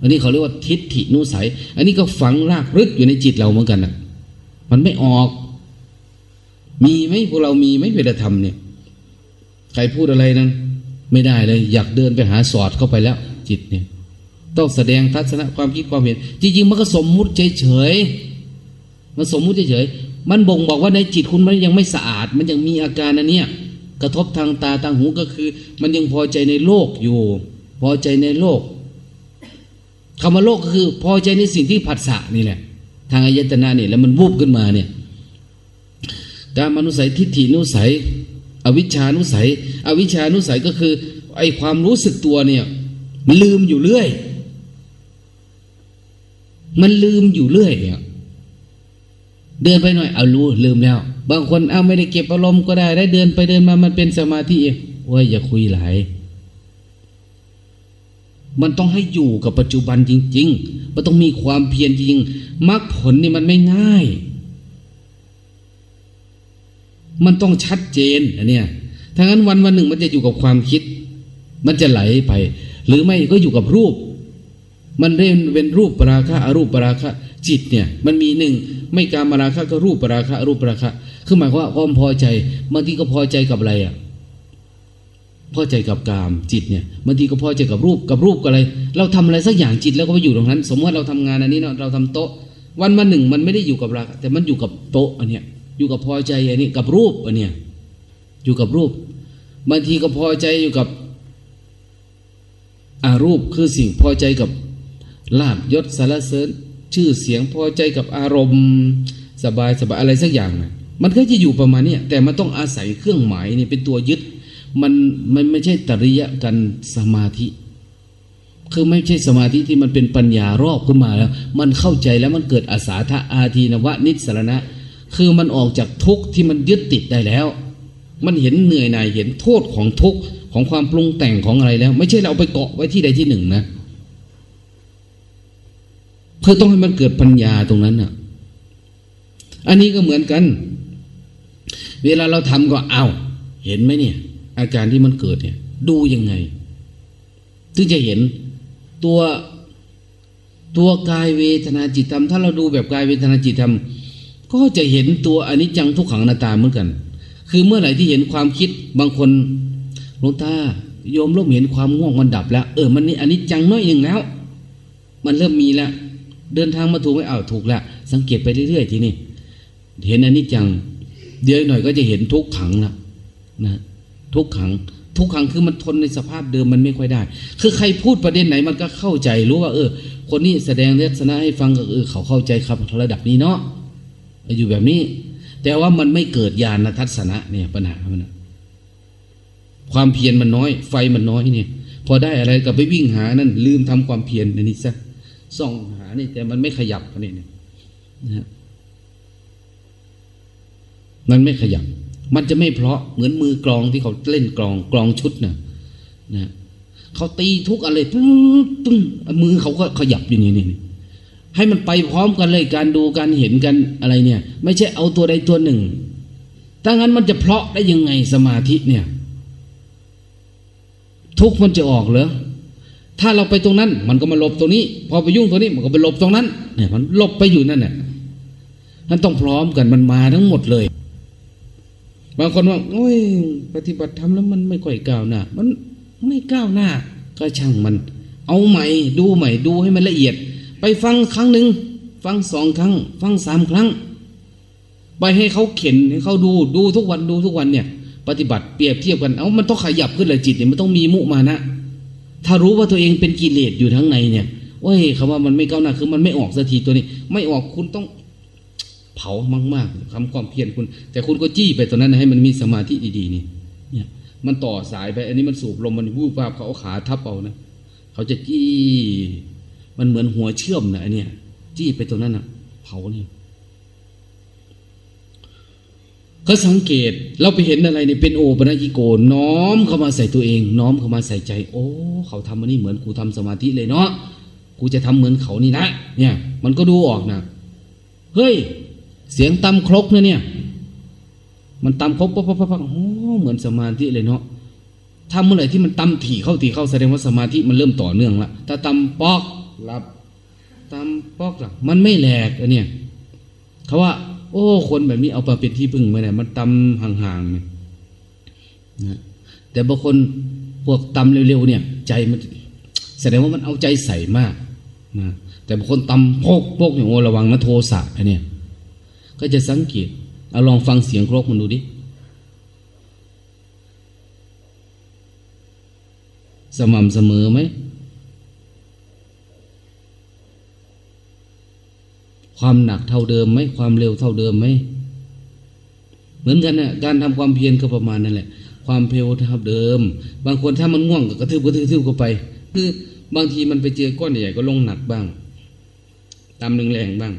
อันนี้เขาเรียกว่าทิฏฐินุสัย อันนี้ก็ฝังรากลึกอยู่ในจิตเราเหมือนกันนะ มันไม่ออก มีไหมพวกเรามีไหมเวลาทำเนี่ย ใครพูดอะไรนั้น ไม่ได้เลย อยากเดินไปหาสอดเข้าไปแล้ว จิตเนี่ย ต้องแสดงทัศนะความคิดความเห็น จริงๆมันก็สมมุติเฉยๆมันสมมุติเฉยๆมันบ่งบอกว่าในจิตคุณมันยังไม่สะอาด มันยังมีอาการอันเนี้ยกระทบทางตาทางหูก็คือ มันยังพอใจในโลกอยู่ พอใจในโลกคำว่าโลกก็คือ พอใจในสิ่งที่ผัสสะนี่แหละ ทางอายตนะเนี่ยแล้วมันวูบขึ้นมาเนี่ยการมนุสัยทิฏฐินุสัย อวิชานุสัย อวิชานุสัยก็คือไอความรู้สึกตัวเนี่ยมันลืมอยู่เรื่อย มันลืมอยู่เรื่อยอะเดินไปหน่อยเอารู้ลืมแล้ว บางคนเอาไม่ได้เก็บอารมณ์ก็ได้ ได้เดินไปเดินมามันเป็นสมาธิเองโอ้ยอย่าคุยหลาย มันต้องให้อยู่กับปัจจุบันจริง ๆ มันต้องมีความเพียรจริงมรรคผลนี่มันไม่ง่าย มันต้องชัดเจนอันเนี้ยถ้างั้นวันวันหนึ่งมันจะอยู่กับความคิด มันจะไหลไป หรือไม่ก็อยู่กับรูป มันเรียนเป็นรูปปราคะอรูปปราคะจิตเนี่ย มันมีหนึ่งไม่การมาราคะก็รูปปราคะอรูปปราคะคือหมายความว่าความพอใจบางทีก็พอใจกับอะไรอะ พอใจกับกามจิตเนี่ยบางทีก็พอใจกับรูปกับรูปกับอะไร เราทำอะไรสักอย่างจิตแล้วก็ไปอยู่ตรงนั้น สมมติเราทำงานอันนี้เนาะเราทำโต๊ะ วันวันหนึ่งมันไม่ได้อยู่กับราแต่มันอยู่กับโต๊ะอันเนี้ยอยู่กับพอใจอันนี้กับรูปอันเนี้ยอยู่กับรูปบางทีก็พอใจอยู่กับอารูปคือสิ่งพอใจกับลาบยศสารเสริญ ชื่อเสียงพอใจกับอารมณ์ สบายสบายอะไรสักอย่างนะมันก็จะอยู่ประมาณนี้แต่มันต้องอาศัยเครื่องหมายนี่เป็นตัวยึด มันมันไม่ใช่ตริยะกันสมาธิ คือไม่ใช่สมาธิที่มันเป็นปัญญารอบขึ้นมาแล้ว มันเข้าใจแล้วมันเกิดอาสาทะอาทีนวะนิสรณะ คือมันออกจากทุกข์ที่มันยึดติดได้แล้ว มันเห็นเหนื่อยหน่ายเห็นโทษของทุกข์ของความปรุงแต่งของอะไรแล้ว ไม่ใช่เราไปเกาะไว้ที่ใดที่หนึ่งนะเพื่อต้องให้มันเกิดปัญญาตรงนั้นอะ อันนี้ก็เหมือนกัน เวลาเราทำก็เอา เห็นไหมเนี่ย อาการที่มันเกิดเนี่ย ดูยังไง ถึงจะเห็นตัวตัวกายเวทนาจิตธรรม ถ้าเราดูแบบกายเวทนาจิตธรรม ก็จะเห็นตัวอนิจจังทุกขังนาตาเหมือนกัน คือเมื่อไหร่ที่เห็นความคิดบางคนหลวงตาโยมเริ่มเห็นความง่วงมันดับแล้ว เออมันนี่อนิจจังน้อยหนึ่งแล้ว มันเริ่มมีแล้วเดินทางมาถูกไม่เอาถูกแล้วสังเกตไปเรื่อยๆทีนี้เห็นอนิจจัง เดี๋ยวหน่อยก็จะเห็นทุกขังละนะ ทุกขัง ทุกขังคือมันทนในสภาพเดิมมันไม่ค่อยได้ คือใครพูดประเด็นไหนมันก็เข้าใจรู้ว่า เออ คนนี้แสดงเลสนะให้ฟังก็เออเขาเข้าใจครับระดับนี้เนาะอยู่แบบนี้ แต่ว่ามันไม่เกิดญาณทัศนะเนี่ยปัญหามันความเพียรมันน้อย ไฟมันน้อยเนี่ย พอได้อะไรก็ไปวิ่งหานั่นลืมทำความเพียรอันนี้ซะส่องหานี่แต่มันไม่ขยับอันนี้เนี่ยนะมันไม่ขยับ มันจะไม่เพราะเหมือนมือกลองที่เขาเล่นกลองกลองชุดนะนะเขาตีทุกอะไรตึ้งตึ้งมือเขาก็ขยับอย่างนี้นี่ให้มันไปพร้อมกันเลยการดูการเห็นกันอะไรเนี่ย ไม่ใช่เอาตัวใดตัวหนึ่งถ้างั้นมันจะเพาะได้ยังไงสมาธิเนี่ย ทุกมันจะออกเหรอถ้าเราไปตรงนั้น มันก็มาหลบตรงนี้ พอไปยุ่งตรงนี้มันก็ไปหลบตรงนั้นเนี่ยมันหลบไปอยู่นั่นแหละนั่นต้องพร้อมกันมันมาทั้งหมดเลย บางคนว่าโอ้ยปฏิบัติธรรมแล้วมันไม่ค่อยก้าวหน้า มันไม่ก้าวหน้า ก็ช่างมัน เอาใหม่ดูใหม่ดูให้มันละเอียด ไปฟังครั้งหนึ่งฟังสองครั้ง ฟังสามครั้ง ไปให้เขาเข็นให้เขาดูดูทุกวันดูทุกวันเนี่ย ปฏิบัติเปรียบเทียบกันเอามันต้องขยับขึ้นเลยจิตเนี่ยมันต้องมีมุมานะถ้ารู้ว่าตัวเองเป็นกิเลสอยู่ทั้งในเนี่ยโอ้ยคำว่ามันไม่ก้าวหน้าคือมันไม่ออกสักทีตัวนี้ ไม่ออกคุณต้อง เผามากๆทำความเพียรคุณ แต่คุณก็จี้ไปตอนนั้นให้มันมีสมาธิดีๆนี่เนี่ย มันต่อสายไป อันนี้มันสูบลมมันวูบวาบเขาขาทับเอานะเขาจะจี้มันเหมือนหัวเชื่อมนะอันเนี้ยจี้ไปตรงนั้นนะเผาเนี่ยก็สังเกตเราไปเห็นอะไรเนี่ยเป็นโอปนัญิโกน้อมเข้ามาใส่ตัวเอง น้อมเข้ามาใส่ใจ โอ้ เขาทำอันนี้เหมือนกูทำสมาธิเลยเนาะกูจะทำเหมือนเขานี่นะเนี่ย มันก็ดูออกนะเฮ้ย เสียงตำครกนะเนี่ย มันตำครกปั๊บปั๊บปั๊บโอ้เหมือนสมาธิเลยเนาะถ้าเมื่อไหร่ที่มันตำถี่เข้าถี่เข้าแสดงว่าสมาธิมันเริ่มต่อเนื่องละถ้าตำปอกหลับตำปอกหลับมันไม่แหลกอันเนี่ยเขาว่า โอ้ คนแบบนี้เอาไปเป็นที่พึ่งไม่ได้มันตำห่างๆเนี่ยนะแต่บางคนพวกตำเร็วๆเนี่ย ใจมัน แสดงว่ามันเอาใจใส่มากนะแต่บางคนตำโพกโพกอย่างโอระวังนะโทสะอันเนี่ย ก็จะสังเกตเอาลองฟังเสียงครกมันดูดิ สม่ำเสมอไหม ความหนักเท่าเดิมไหมความเร็วเท่าเดิมไหม เหมือนกันนะการทำความเพียรก็ประมาณนั่นแหละ ความเพลเท่าเดิม บางคนถ้ามันง่วงก็กระทืบกระทืบกระทืบเข้าไป คือบางทีมันไปเจอก้อนใหญ่ก็ลงหนักบ้างตามหนึ่งแรงบ้าง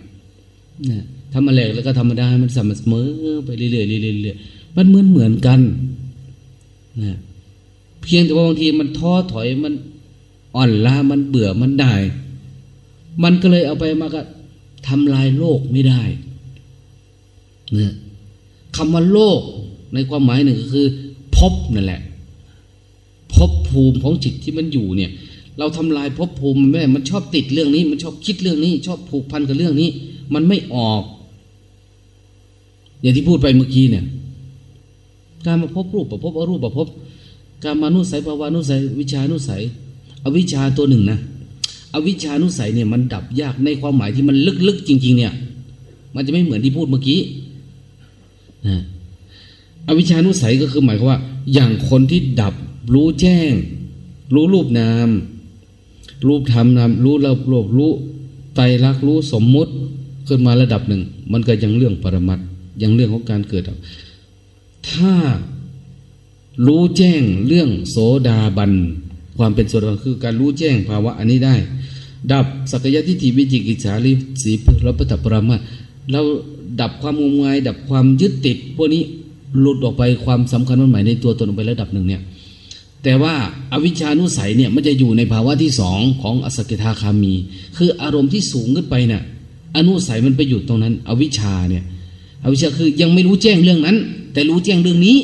นะ ทำมาแรงแล้วก็ธรรมดามันสม่ำเสมอไปเรื่อยๆเรื่อยๆมันเหมือนเหมือนกันนะเพียงแต่ว่าบางทีมันท้อถอยมันอ่อนล้ามันเบื่อมันได้ มันก็เลยเอาไปมาก็ทำลายโลกไม่ได้เนี่ยคำว่าโลกในความหมายหนึ่งก็คือพบนั่นแหละพบภูมิของจิตที่มันอยู่เนี่ย เราทำลายภพภูมิมันไม่มันชอบติดเรื่องนี้ มันชอบคิดเรื่องนี้ ชอบผูกพันกับเรื่องนี้ มันไม่ออก อย่างที่พูดไปเมื่อกี้เนี่ยการมาพบรูปประพบอรูปประพบการมานุสัยภาวานุสัย วิชานุสัย อวิชาตัวหนึ่งนะอวิชานุสัยเนี่ยมันดับยากในความหมายที่มันลึกๆจริง ๆ เนี่ย มันจะไม่เหมือนที่พูดเมื่อกี้นะอวิชานุสัยก็คือหมายความว่า อย่างคนที่ดับรู้แจ้ง รู้รูปนาม รูปธรรมนามรู้ระบบรู้ไตรลักษณ์รู้สมมุติ ขึ้นมาระดับหนึ่ง มันก็ยังเรื่องปรมัต ยังเรื่องของการเกิดถ้ารู้แจ้งเรื่องโสดาบัน ความเป็นโสดาบันคือการรู้แจ้งภาวะอันนี้ได้ ดับสักยะทิฏฐิวิจิกิจฉาลิสีรปตปรามาเราดับความงมงาย ดับความยึดติด พวกนี้หลุดออกไปความสำคัญมันหมายในตัวตนออกไประดับหนึ่งเนี่ยแต่ว่าอาวิชานุสัยเนี่ยมันจะอยู่ในภาวะที่สองของอสกิทาคามี คืออารมณ์ที่สูงขึ้นไปเนี่ยอนุสัยมันไปอยู่ตรงนั้น อวิชาเนี่ย อวิชาคือยังไม่รู้แจ้งเรื่องนั้น แต่รู้แจ้งเรื่องนี้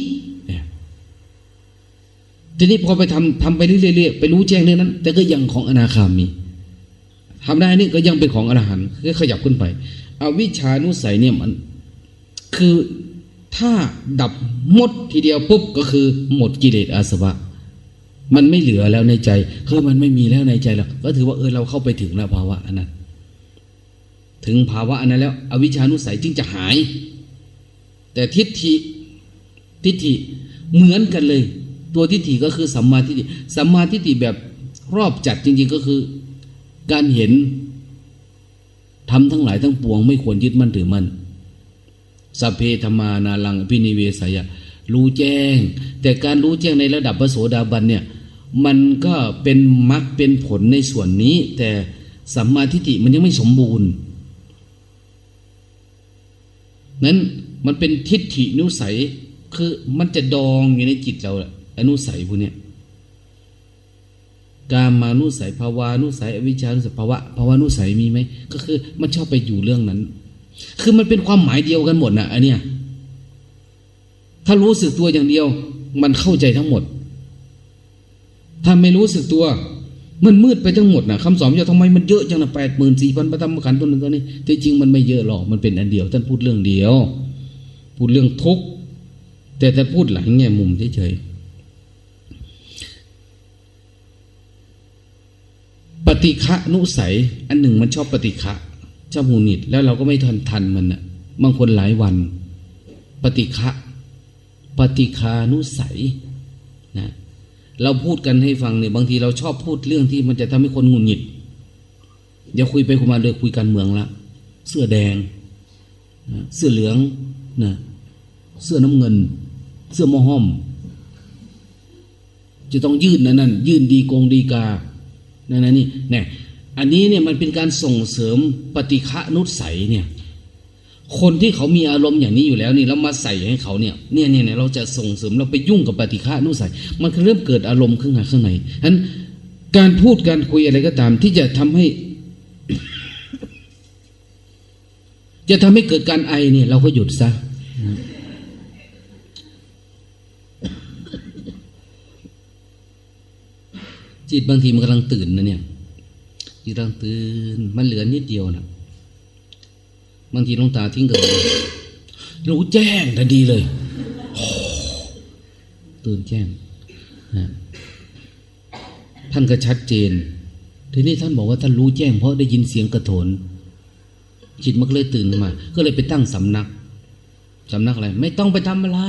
ทีนี้พอไปทำทำไปเรื่อยๆไปรู้แจ้งเรื่องนั้น แต่ก็ยังของอนาคามีทำได้นี่ก็ยังเป็นของอรหันต์ก็ขยับขึ้นไปอวิชานุสัยเนี่ยมัน คือถ้าดับหมดทีเดียวปุ๊บก็คือหมดกิเลสอาสวะ มันไม่เหลือแล้วในใจคือมันไม่มีแล้วในใจแล้วก็ถือว่าเออเราเข้าไปถึงแล้วภาวะอันนั้น ถึงภาวะอันนั้นแล้ว อวิชานุสัยจึงจะหาย แต่ทิฏฐิทิฏฐิเหมือนกันเลย ตัวทิฏฐิก็คือสัมมาทิฏฐิสัมมาทิฏฐิแบบรอบจัดจริง ๆ ก็คือ การเห็นทำทั้งหลายทั้งปวง ไม่ควรยึดมั่นถือมั่นสัพเพธรรมานาลังพินิเวสยะรู้แจ้ง แต่การรู้แจ้งในระดับพระโสดาบันเนี่ยมันก็เป็นมรรคเป็นผลในส่วนนี้ แต่สัมมาทิฏฐิมันยังไม่สมบูรณ์นั้น มันเป็นทิฏฐินุสัย คือมันจะดองอยู่ในจิตเราอนุสัยพวกนี้การมานุสัยภาวานุสัยอวิชานุสัยภาวะภาวานุสัยมีไหมก็คือมันชอบไปอยู่เรื่องนั้น คือมันเป็นความหมายเดียวกันหมดนะอันเนี้ยถ้ารู้สึกตัวอย่างเดียว มันเข้าใจทั้งหมด ถ้าไม่รู้สึกตัว มันมืดไปทั้งหมดนะคำสอนจะทำไมมันเยอะจังนะแปดหมื่นสี่พันประธรรมขันธ์ตัวนึงตัวนี้แต่จริงมันไม่เยอะหรอกมันเป็นอันเดียว ท่านพูดเรื่องเดียว พูดเรื่องทุกข์แต่ท่าพูดหลังแง่มุมเฉยๆปฏิฆะนุสัย อันหนึ่งมันชอบปฏิฆะชอบหูนิดแล้วเราก็ไม่ทันทันมันนะบางคนหลายวัน ปฏิฆะปฏิคานุสัยนะเราพูดกันให้ฟังเนี่ยบางทีเราชอบพูดเรื่องที่มันจะทำให้คนงุนหงิดเดี๋ยวคุยไปคุยมาเลยคุยกันเมืองละเสื้อแดงนะเสื้อเหลืองนะ เสื้อน้ำเงิน เสื้อมอห้อม จะต้องยื่นนั่นนั่นยื่นดีโกงดีกานั่นนี่เนี่ยอันนี้เนี่ยมันเป็นการส่งเสริมปฏิฆะนุสัยเนี่ย คนที่เขามีอารมณ์อย่างนี้อยู่แล้วนี่เรามาใส่ให้เขาเนี่ยเนี่ยเนี่ยเราจะส่งเสริมเราไปยุ่งกับปฏิฆานุสัย มันเริ่มเกิดอารมณ์ข้างในข้างในฉะนั้นการพูดการคุยอะไรก็ตาม ที่จะทำให้ จะทำให้เกิดการไอเนี่ย เราก็หยุดซะ จิตบางทีมันกำลังตื่นนะเนี่ยจิตกำลังตื่นมันเหลือนิดเดียวนะบางทีลงตาทิ้งกันรู้แจ้งทันทีเลยตื่นแจ้งท่านก็ชัดเจน ทีนี้ท่านบอกว่าท่านรู้แจ้งเพราะได้ยินเสียงกระโถนจิตมันเลยตื่นมา ก็เลยไปตั้งสำนักสำนักอะไร ไม่ต้องไปทำอะไร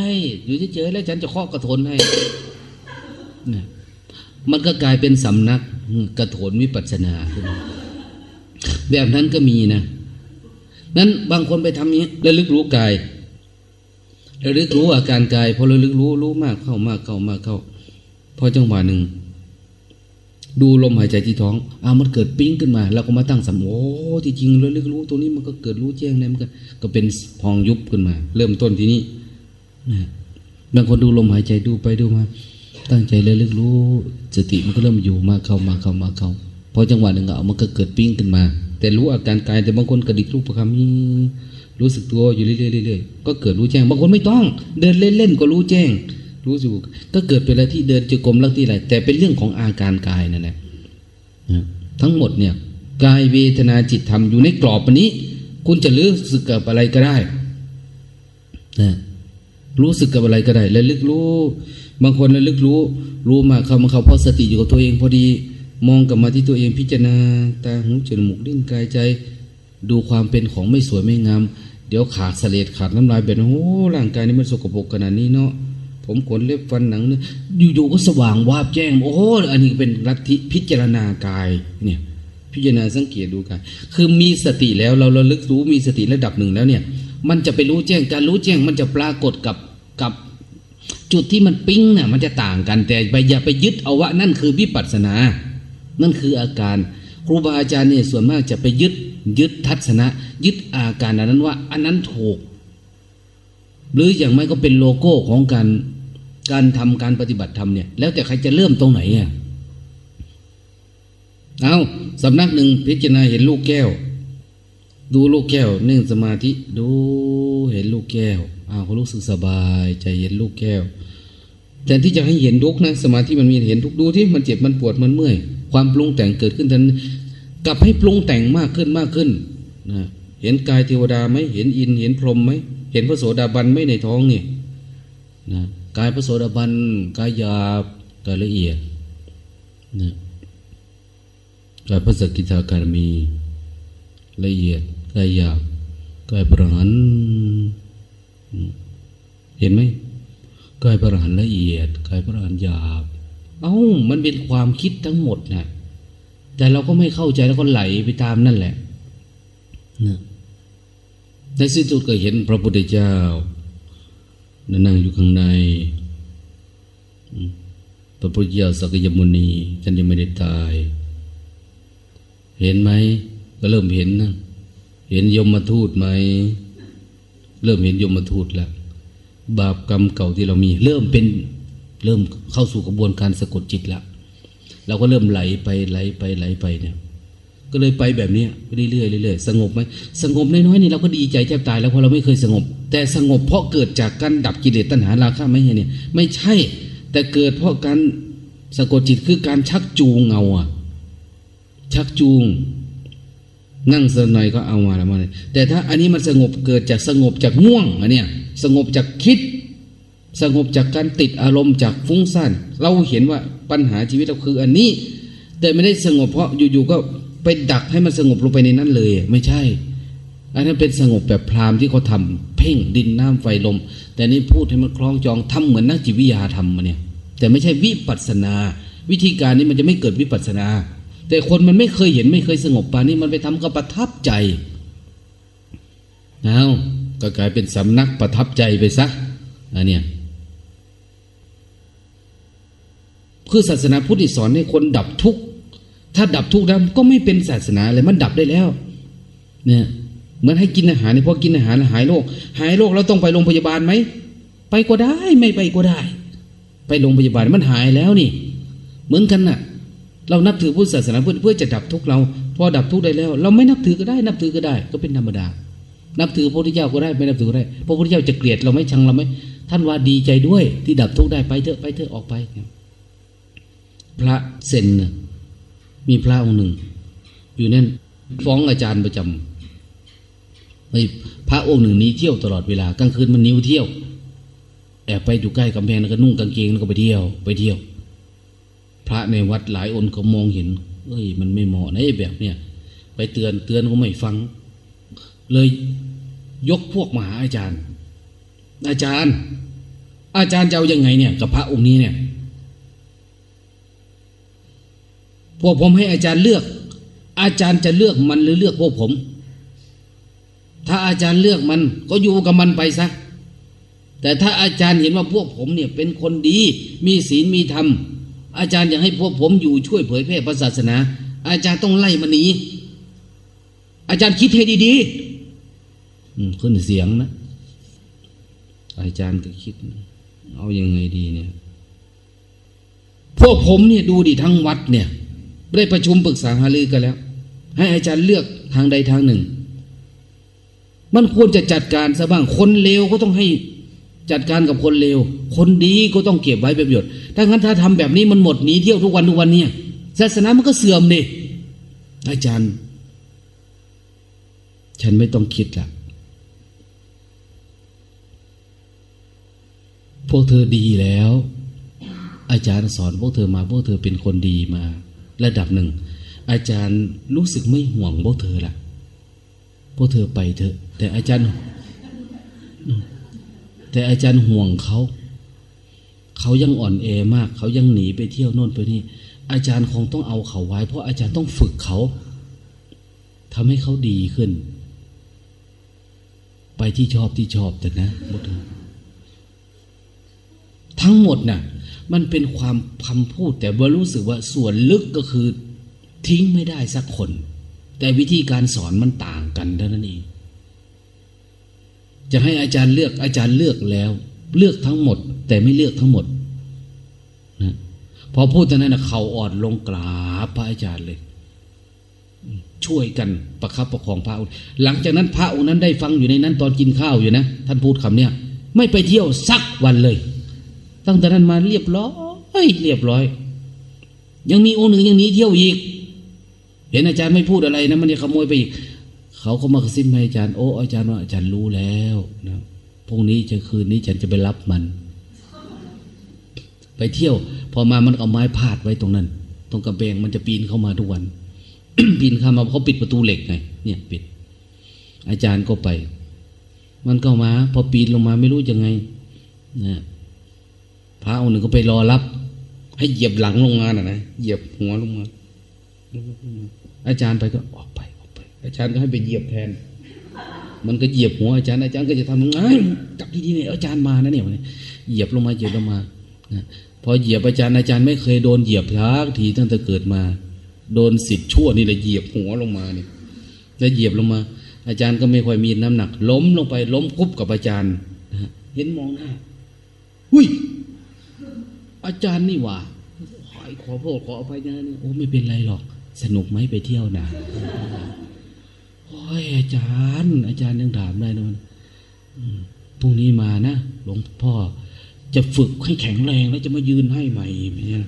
อยู่เฉยๆแล้วฉันจะเคาะกระโถนให้เนี่ย มันก็กลายเป็นสำนักกระโถนวิปัสนาขึ้นแบบนั้นก็มีนะ นั้นบางคนไปทำนี้ระลึกรู้กายระลึกรู้อาการกายพอระลึกรู้รู้มากเข้ามากเข้ามากเข้าพอจังหวะหนึ่ง ดูลมหายใจที่ท้องอ้าวมันเกิดปิ้งขึ้นมาเราก็มาตั้งสมโอ้ที่จริงราลึกรู้ตัวนี้มันก็เกิดรู้แจ้งเลยมันก็ก็เป็นพองยุบขึ้นมา เริ่มต้นที่นี้นะบางคนดูลมหายใจดูไปดูมา ตั้งใจเลยลึกรู้สติมันก็เริ่มอยู่มาเข้ามาเข้ามาเข้าพอจังหวะหนึ่งเอามันก็เกิดปิ้งขึ้นมา แต่รู้อาการกายแต่บางคนกระดิกรูปประคำนี้รู้สึกตัวอยู่เรื่อยๆก็เกิดรู้แจ้งบางคนไม่ต้อง เดินเล่นๆก็รู้แจ้ง รู้สึกก็เกิดเป็นอะไรที่เดินจะกลมลักที่ไรแต่เป็นเรื่องของอาการกายนั่นแหละทั้งหมดเนี่ยกายเวทนาจิตธรรมอยู่ในกรอบนนี้ คุณจะรู้สึกกับอะไรก็ได้นะรู้สึกกับอะไรก็ได้และลึกรู้ บางคนระลึกรู้ รู้มาเข้ามาเข้าเพราะสติอยู่กับตัวเองพอดี มองกลับมาที่ตัวเองพิจารณา ตาหูจมูกลิ้นกายใจ ดูความเป็นของไม่สวยไม่งาม เดี๋ยวขาดเสลดขาดน้ำลายแบบโอ้ร่างกายนี้มันสกปรกขนาดนี้เนาะผมขนเล็บฟันหนังเนี่ยอยู่ๆก็สว่างวาบแจ้ง โอ้โหอันนี้เป็นลัทธิพิจารณากายเนี่ยพิจารณาสังเกตดูกายคือมีสติแล้วเราระลึกรู้มีสติระดับหนึ่งแล้วเนี่ย มันจะไปรู้แจ้งการรู้แจ้งมันจะปรากฏกับกับ จุดที่มันปิ้งน่ะมันจะต่างกัน แต่ไปอย่าไปยึดเอาว่านั่นคือวิปัสสนา นั่นคืออาการ ครูบาอาจารย์เนี่ยส่วนมากจะไปยึดยึดทัศนะ ยึดอาการอันนั้นว่า อันนั้นถูก หรืออย่างไม่ก็เป็นโลโก้ของการการทำการปฏิบัติธรรมเนี่ย แล้วแต่ใครจะเริ่มตรงไหนอะเอาสำนักหนึ่งพิจารณาเห็นลูกแก้ว ดูลูกแก้วนึ่งสมาธิ ดูเห็นลูกแก้วอ้าวเขารู้สึกสบายใจเห็นลูกแก้วแต่ที่จะให้เห็นทุกนะสมาธิมันมีเห็นทุกดูที่มันเจ็บมันปวดมันเมื่อย ความปรุงแต่งเกิดขึ้นทันกลับให้ปรุงแต่งมากขึ้นมากขึ้นนะเห็นกายเทวดาไหมเห็นอินเห็นพรหมไหมเห็นพระโสดาบันไหมในท้องนี่นะกายพระโสดาบันกายหยาบกายละเอียดนะกายพระสกิทาการมีละเอียด กายหยาบกายประหันเห็นไหมกายประหันละเอียดกายประหันหยาบ เอา้ามันเป็นความคิดทั้งหมดนะแต่เราก็ไม่เข้าใจแล้วก็ไหลไปตามนั่นแหละนะในสิ้นสุดก็เห็นพระพุทธเจ้า นั่งอยู่ข้างใน พระพุทธเจ้าสักยมุนีท่านยังไม่ได้ตาย เห็นไหมก็เริ่มเห็นนะ เห็นยมมาทูตไหม เริ่มเห็นยมมาทูตแล้ว บาปกรรมเก่าที่เรามี เริ่มเป็นเริ่มเข้าสู่กระบวนการสะกดจิตแล้วเราก็เริ่มไหลไปไหลไปไหลไปเนี่ย ก็เลยไปแบบนี้เรื่อยๆเรื่อยๆสงบไหมสงบน้อยๆนี่เราก็ดีใจแทบตายแล้วเพราะเราไม่เคยสงบ แต่สงบเพราะเกิดจากการดับกิเลสตัณหาราคะไม่ใช่เนี่ย ไม่ใช่ แต่เกิดเพราะการสะกดจิตคือการชักจูงเงาอะชักจูง นั่งสักหน่อยก็เอามาแล้วมาเลยแต่ถ้าอันนี้มันสงบเกิดจากสงบจากง่วงอันเนี้ยสงบจากคิด สงบจากการติดอารมณ์จากฟุ้งซ่านเราเห็นว่าปัญหาชีวิตเราคืออันนี้ แต่ไม่ได้สงบเพราะอยู่ๆก็ไปดักให้มันสงบลงไปในนั้นเลย ไม่ใช่ อันนั้นเป็นสงบแบบพราหมณ์ที่เขาทาเพ่งดินน้ำไฟลม แต่นี่พูดให้มันคล้องจองทำเหมือนนักจิตวิทยาทำมาเนี่ย แต่ไม่ใช่วิปัสนา วิธีการนี้มันจะไม่เกิดวิปัสนา แต่คนมันไม่เคยเห็นไม่เคยสงบปานนี้มันไปทำก็ประทับใจเอาก็กลายเป็นสำนักประทับใจไปซะอันเนี้ยคือศาสนาพุทธสอนให้คนดับทุกข์ถ้าดับทุกข์แล้วก็ไม่เป็นศาสนาเลยมันดับได้แล้ว เนี่ยเหมือนให้กินอาหารนี่พอกินอาหารหายโรคหายโรคแล้วต้องไปโรงพยาบาลไหมไปก็ได้ไม่ไปก็ได้ ไปโรงพยาบาลมันหายแล้วนี่ เหมือนกันน่ะ เรานับถือพุทธศาสนาเพื่อเพื่อจะดับทุกเรา พอดับทุกได้แล้ว เราไม่นับถือก็ได้ นับถือก็ได้ ก็เป็นธรรมดา นับถือพระพุทธเจ้าก็ได้ไม่นับถือก็ได้พระพุทธเจ้าจะเกลียดเราไม่ชังเราไหมท่านว่าดีใจด้วย ที่ดับทุกได้ไปเถอะไปเถอะออกไป พระเซนนะมีพระองค์หนึ่ง อยู่นั่นฟ้องอาจารย์ประจำไอ้พระองค์หนึ่งนี้เที่ยวตลอดเวลากลางคืนมันนิ้วเที่ยวแอบไปอยู่ใกล้กำแพงแล้วก็นุ่งกางเกงแล้วก็ไปเที่ยว ไปเที่ยว พระในวัดหลายองค์ก็มองเห็น เอ้ย มันไม่เหมาะนะแบบเนี้ยไปเตือนเตือนก็ไม่ฟัง เลยยกพวกมาหาอาจารย์ อาจารย์ อาจารย์จะเอายังไงเนี่ย กับพระองค์นี้เนี่ย พวกผมให้อาจารย์เลือก อาจารย์จะเลือกมันหรือเลือกพวกผม ถ้าอาจารย์เลือกมันก็อยู่กับมันไปซะแต่ถ้าอาจารย์เห็นว่าพวกผมเนี่ยเป็นคนดี มีศีลมีธรรม อาจารย์อยากให้พวกผมอยู่ช่วยเผยแพร่พระศาสนา อาจารย์ต้องไล่มันหนีอาจารย์คิดให้ดีๆขึ้นเสียงนะ อาจารย์ก็คิด เอาอยัางไงดีเนี่ย พวกผมเนี่ยดูดิทั้งวัดเนี่ย ได้ประชุมปรึกษาหารือกันแล้ว ให้อาจารย์เลือกทางใดทางหนึ่ง มันควรจะจัดการซะบ้าง คนเลวก็ต้องให้ จัดการกับคนเลว คนดีก็ต้องเก็บไว้เป็นประโยชน์ถ้างั้นถ้าทำแบบนี้มันหมดหนีเที่ยวทุกวันทุกวันเนี่ยศาสนามันก็เสื่อมดิอาจารย์ ฉันไม่ต้องคิดละพวกเธอดีแล้ว อาจารย์สอนพวกเธอมาพวกเธอเป็นคนดีมา ระดับหนึ่ง อาจารย์รู้สึกไม่ห่วงพวกเธอละพวกเธอไปเถอะ แต่อาจารย์ แต่อาจารย์ห่วงเขาเขายังอ่อนแอมาก เขายังหนีไปเที่ยวโน่นไปนี่อาจารย์คงต้องเอาเขาไว้ เพราะอาจารย์ต้องฝึกเขาทำให้เขาดีขึ้น ไปที่ชอบที่ชอบแต่นะพวกเธอทั้งหมดน่ะ มันเป็นความคำพูด แต่ว่ารู้สึกว่าส่วนลึกก็คือ ทิ้งไม่ได้สักคน แต่วิธีการสอนมันต่างกันเท่านั้นเอง จะให้อาจารย์เลือกอาจารย์เลือกแล้ว เลือกทั้งหมด แต่ไม่เลือกทั้งหมดนะพอพูดตอนนั้นนะเขาอ่อนลงกราบพระอาจารย์เลย ช่วยกันประคับประคองพระองค์หลังจากนั้นพระองค์นั้นได้ฟังอยู่ในนั้น ตอนกินข้าวอยู่นะท่านพูดคำเนี้ยไม่ไปเที่ยวสักวันเลย ตั้งแต่นั้นมาเรียบร้อยเรียบร้อย ยังมีองค์หนึ่งยังหนีเที่ยวอีก เห็นอาจารย์ไม่พูดอะไรนะมันจะขโมยไปอีก เขาก็มากระซิบให้อาจารย์ โอ้อาจารย์ว่าอาจารย์รู้แล้วนะพรุ่งนี้จะคืนนี้ฉันจะไปรับมัน ไปเที่ยว พอมามันเอาไม้พาดไว้ตรงนั้น ตรงกระเบงมันจะปีนเข้ามาทุกวันปีนเข้ามาเขาปิดประตูเหล็กไงเนี่ยปิด อาจารย์ก็ไป มันก็มา พอปีนลงมาไม่รู้ยังไงนะพระองค์หนึ่งก็ไปรอรับ ให้เหยียบหลังลงมาน่ะนะเหยียบหัวลงมาอาจารย์ไปก็ออกไป อาจารย์ก็ให้ไปเหยียบแทน มันก็เหยียบหัวอาจารย์อาจารย์ก็จะทำยังไงจับที่นี่ยอาจารย์มานะเนี่ยเหยียบลงมาเหยียบลงมานะพอเหยียบอาจารย์อาจารย์ไม่เคยโดนเหยียบทักทีตั้งแต่เกิดมา โดนสิทธิ์ชั่วนี่แหละเหยียบหัวลงมาเนี่ยแล้วเหยียบลงมา อาจารย์ก็ไม่ค่อยมีน้ำหนัก ล้มลงไปล้มคุบกับอาจารย์นะเห็นมองหน้าหุ้ยอาจารย์นี่หว่าขอขอโทษขออภัยนะเนี่ยโอ้ไม่เป็นไรหรอก สนุกไหมไปเที่ยวนะ โอ้ยอาจารย์ อาจารย์ยังถามได้นะมันพรุ่งนี้มานะหลวงพ่อจะฝึกให้แข็งแรงแล้วจะมายืนให้ใหม่เนี่ย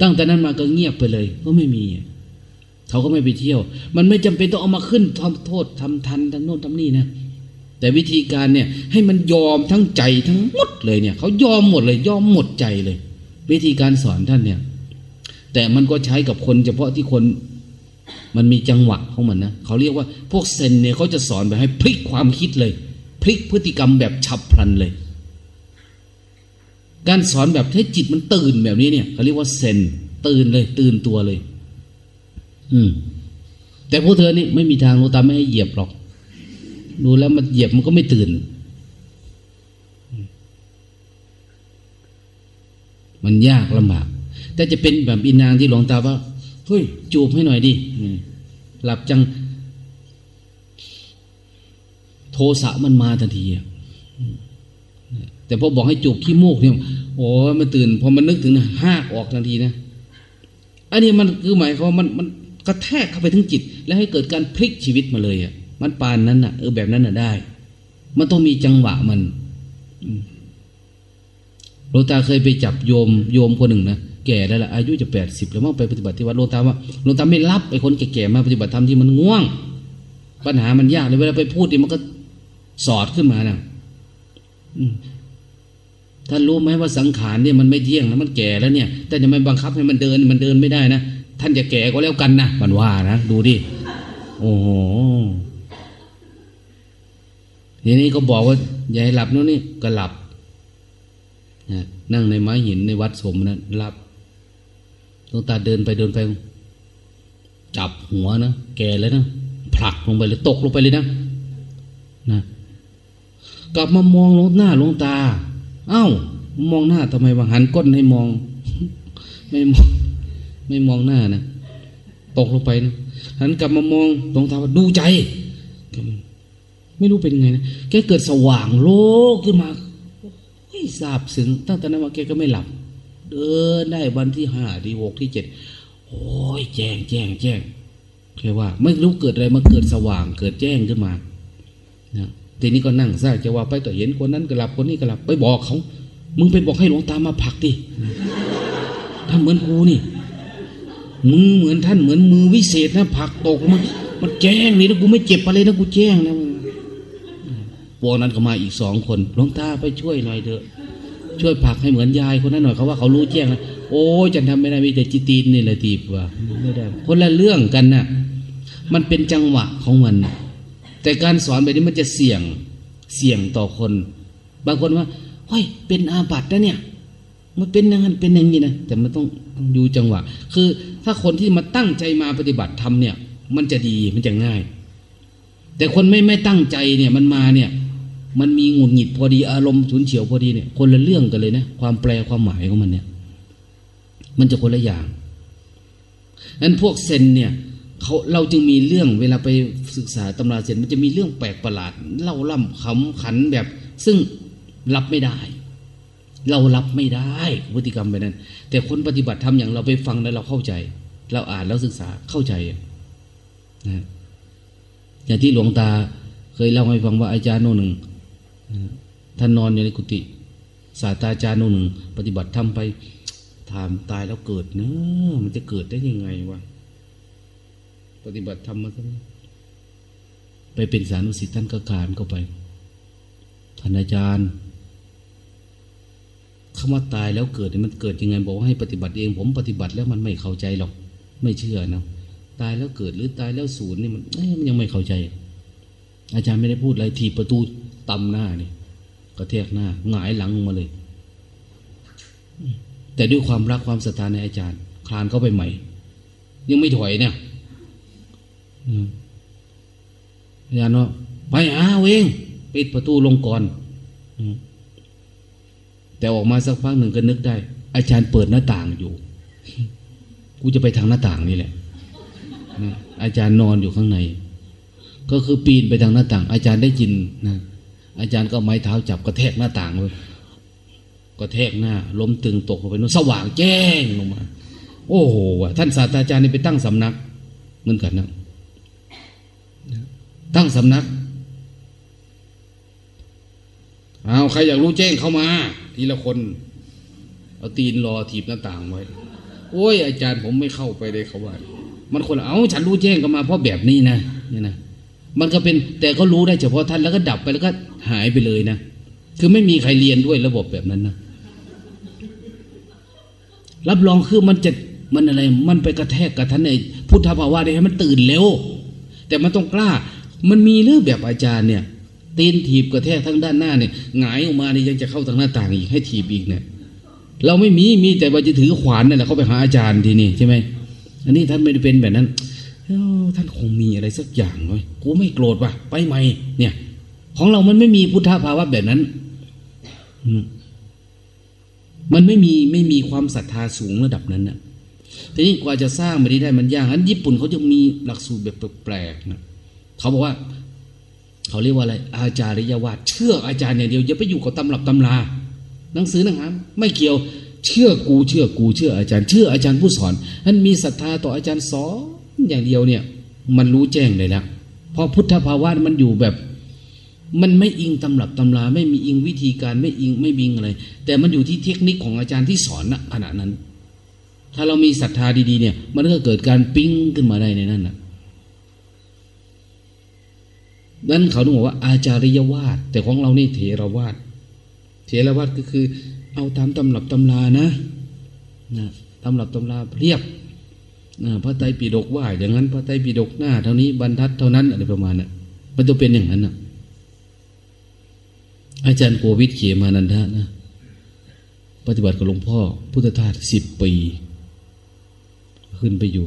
ตั้งแต่นั้นมาก็เงียบไปเลย ก็ไม่มี เขาก็ไม่ไปเที่ยว มันไม่จำเป็นต้องเอามาขึ้นทำโทษทำทันทำโน่นทำนี่นะแต่วิธีการเนี่ย ให้มันยอมทั้งใจทั้งหมดเลยเนี่ย เขายอมหมดเลย ยอมหมดใจเลย วิธีการสอนท่านเนี่ย แต่มันก็ใช้กับคนเฉพาะที่คน มันมีจังหวะของมันนะเขาเรียกว่าพวกเซนเนี่ยเขาจะสอนแบบให้พลิกความคิดเลย พลิกพฤติกรรมแบบฉับพลันเลย การสอนแบบให้จิตมันตื่นแบบนี้เนี่ยเขาเรียกว่าเซนตื่นเลย ตื่นตัวเลย อืม แต่พวกเธอนี่ไม่มีทางโลตาไม่ให้เหยียบหรอก ดูแล้วมันเหยียบมันก็ไม่ตื่น มันยากลำบากแต่จะเป็นแบบอินนางที่หลวงตาว่า เฮ้ยจูบให้หน่อยดิหลับจัง โทสะมันมาทันทีอะแต่พอบอกให้จูบขี้มูกเนี่ยโอ้มันตื่นพอมันนึกถึงนะห้าออกทันทีนะอันนี้มันคือหมายความว่ามันมันกระแทกเข้าไปถึงจิต แล้วให้เกิดการพลิกชีวิตมาเลยอะ มันปานนั้นอะเออแบบนั้นอะได้ มันต้องมีจังหวะมันโลตาเคยไปจับโยมโยมคนหนึ่งนะ แก่แล้วล่ะอายุจะแปดสิบแล้วมั่งไปปฏิบัติที่วัดโลวงตาว่าโลวงตาไม่รับไอ้คนแก่ๆมาปฏิบัติธรรมที่มันง่วง ปัญหามันยากเลยเวลาไปพูดนี่มันก็สอดขึ้นมานะท่านรู้ไหมว่าสังขารเนี่ยมันไม่เที่ยงนะมันแก่แล้วเนี่ย แต่จะไม่บังคับให้มันเดินมันเดินไม่ได้นะท่านจะแก่ก็แล้วกันนะมันว่านะดูดิโอ้โหทีนี้ก็บอกว่าอย่าให้หลับโน่นนี่ก็หลับนะนั่งในไม้หินในวัดสมนะหลับ ดวงตาเดินไปเดินไป จับหัวนะแกแล้วนะผลักลงไปเลยตกลงไปเลยนะนะ กลับมามองลงหน้าลงตา เอ้า มองหน้าทำไมวะหันก้นให้มอง ไม่มองไม่มองหน้านะตกลงไปนะหันกลับมามองตรงเท้าว่าดูใจ ไม่รู้เป็นไงนะแกเกิดสว่างโลกขึ้นมาเฮ้ยทราบซึ้งตั้งแต่นั้นมาแกก็ไม่หลับ เดินได้วันที่ห้าที่หกที่เจ็ดโอ้ยแจ้งแจ้งแจ้งแค่ว่า ไม่รู้เกิดอะไรมาเกิดสว่างเกิดแจ้งขึ้นมานะทีนี้ก็นั่งซากจะว่าไปก็เห็นคนนั้นก็หลับคนนี้ก็หลับไปบอกเขา มึงไปบอกให้หลวงตามาผลักดิทำเหมือนกูนี่มือเหมือนท่านเหมือนมือวิเศษนะผลักตกมันมันแจ้งนี่นะกูไม่เจ็บอะไรนะกูแจ้งนะพวกนั้นก็มาอีกสองคนหลวงตาไปช่วยหน่อยเถอะ ช่วยผักให้เหมือนยายคนนั้นหน่อยเขาว่าเขารู้แจ้งนะโอ้จะทำไม่ได้มีแต่จิตีนนี่แหละตีบว่าไม่ได้คนละเรื่องกันนะ่ะมันเป็นจังหวะของมัน แต่การสอนแบบนี้มันจะเสี่ยงเสี่ยงต่อคน บางคนว่าเฮ้ยเป็นอาบัตินะเนี่ย มันเป็นอย่างนั้นเป็นอย่างนี้นะแต่มันต้องต้องดูจังหวะ คือถ้าคนที่มาตั้งใจมาปฏิบัติทำเนี่ย มันจะดีมันจะง่าย แต่คนไม่ไม่ตั้งใจเนี่ยมันมาเนี่ย มันมีหงุดหงิดพอดีอารมณ์ฉุนเฉียวพอดีเนี่ยคนละเรื่องกันเลยนะความแปลความหมายของมันเนี่ย มันจะคนละอย่างนั้นพวกเซนเนี่ยเขาเราจึงมีเรื่องเวลาไปศึกษาตำราเซนมันจะมีเรื่องแปลกประหลาด เล่าล่ำขำขันแบบ ซึ่งรับไม่ได้ เรารับไม่ได้พฤติกรรมไปนั้น แต่คนปฏิบัติทำอย่างเราไปฟังแล้วเราเข้าใจ เราอ่านแล้วศึกษาเข้าใจนะอย่างที่หลวงตาเคยเล่าให้ฟังว่าอาจารย์โน่นหนึ่ง ท่านนอนอยู่ในกุฏิศาสตราจารย์โน่นหนึ่ง ปฏิบัติทำไป ถามตายแล้วเกิดเนอะมันจะเกิดได้ยังไงวะปฏิบัติทำมาทั้งไปเป็นสานุสิทธิ์ท่านก็ขานเข้าไปท่านอาจารย์คำว่าตายแล้วเกิดมันเกิดยังไง บอกว่าให้ปฏิบัติเองผมปฏิบัติแล้วมันไม่เข้าใจหรอก ไม่เชื่อนะตายแล้วเกิดหรือตายแล้วศูนย์นี่มันมันยังไม่เข้าใจ อาจารย์ไม่ได้พูดอะไรถีบประตู ตำหน้านี่กระแทกหน้าหงายหลังมาเลย แต่ด้วยความรักความศรัทธาในอาจารย์ คลานเข้าไปใหม่ ยังไม่ถอยเนี่ยอาจารย์ว่าไปอ้าวเองปิดประตูลงก่อนแต่ออกมาสักพักหนึ่งก็นึกได้ อาจารย์เปิดหน้าต่างอยู่ กูจะไปทางหน้าต่างนี่แหละอาจารย์นอนอยู่ข้างใน ก็คือปีนไปทางหน้าต่าง อาจารย์ได้ยินนะ อาจารย์ก็ไม้เท้าจับกระแทกหน้าต่างเลยกระแทกหน้าล้มตึงตกลงไปนู่นสว่างแจ้งลงมา โอ้โหท่านศาสตราจารย์นี่ไปตั้งสำนักเหมือนกันนะตั้งสำนักเอาใครอยากรู้แจ้งเข้ามา ทีละคน เอาตีนรอถีบหน้าต่างไว้ โอ้ย อาจารย์ผมไม่เข้าไปเลยเขาว่า มันคนเอาฉันรู้แจ้งก็มาเพราะแบบนี้นะนี่นะมันก็เป็นแต่ก็รู้ได้เฉพาะท่านแล้วก็ดับไปแล้วก็ หายไปเลยนะคือไม่มีใครเรียนด้วยระบบแบบนั้นนะรับรองคือมันจะมันอะไร มันไปกระแทกกับท่านในพุทธภาวะได้ให้มันตื่นเร็ว แต่มันต้องกล้า มันมีเรื่องแบบอาจารย์เนี่ยตีนถีบกระแทกทั้งด้านหน้าเนี่ยหงายออกมาเนี่ยยังจะเข้าทางหน้าต่างอีกให้ถีบอีกเนี่ย เราไม่มีมีแต่ว่าจะถือขวานนั่นแหละเขาไปหาอาจารย์ทีนี่ใช่ไหมอันนี้ท่านไม่ได้เป็นแบบนั้นท่านคงมีอะไรสักอย่างเลยกูไม่โกรธว่ะไปใหม่เนี่ย ของเรามันไม่มีพุทธภาวะแบบนั้นมันไม่มีไม่มีความศรัทธาสูงระดับนั้นนะทีนี้กว่าจะสร้างมันได้มันยากอันญี่ปุ่นเขาจะมีหลักสูตรแบบแปลกๆนะเขาบอกว่า เขาเรียกว่าอะไร อาจาริยวาดเชื่ออาจารย์อย่างเดียวอย่าไปอยู่กับตำรับตำรา หนังสือหนังหาไม่เกี่ยวเชื่อกูเชื่อกูเชื่ออาจารย์เชื่ออาจารย์ผู้สอนท่านมีศรัทธาต่ออาจารย์สอนอย่างเดียวเนี่ย มันรู้แจ้งเลยแล้วเพราะพุทธภาวะมันอยู่แบบ มันไม่อิงตำรับตำราไม่มีอิงวิธีการไม่อิงไม่บิงอะไร แต่มันอยู่ที่เทคนิคของอาจารย์ที่สอนณขณะนั้น ถ้าเรามีศรัทธาดีๆเนี่ย มันก็เกิดการปิ้งขึ้นมาได้ในนั้นนะนั้นเขาต้องบอกว่าอาจาริยวาดแต่ของเรานี่เถรวาดเถรวาดก็คือ เอาตามตำรับตำรานะนะตำรับตำราเรียบนะพระไตรปิฎกว่าอย่างนั้น พระไตรปิฎกหน้า เท่านี้บรรทัดเท่านั้นอะไรประมาณนั้มันจะเป็นอย่างนั้นนะ อาจารย์โกวิทเขมานันทะนะ ปฏิบัติกับหลวงพ่อ พุทธทาสสิบปี ขึ้นไปอยู่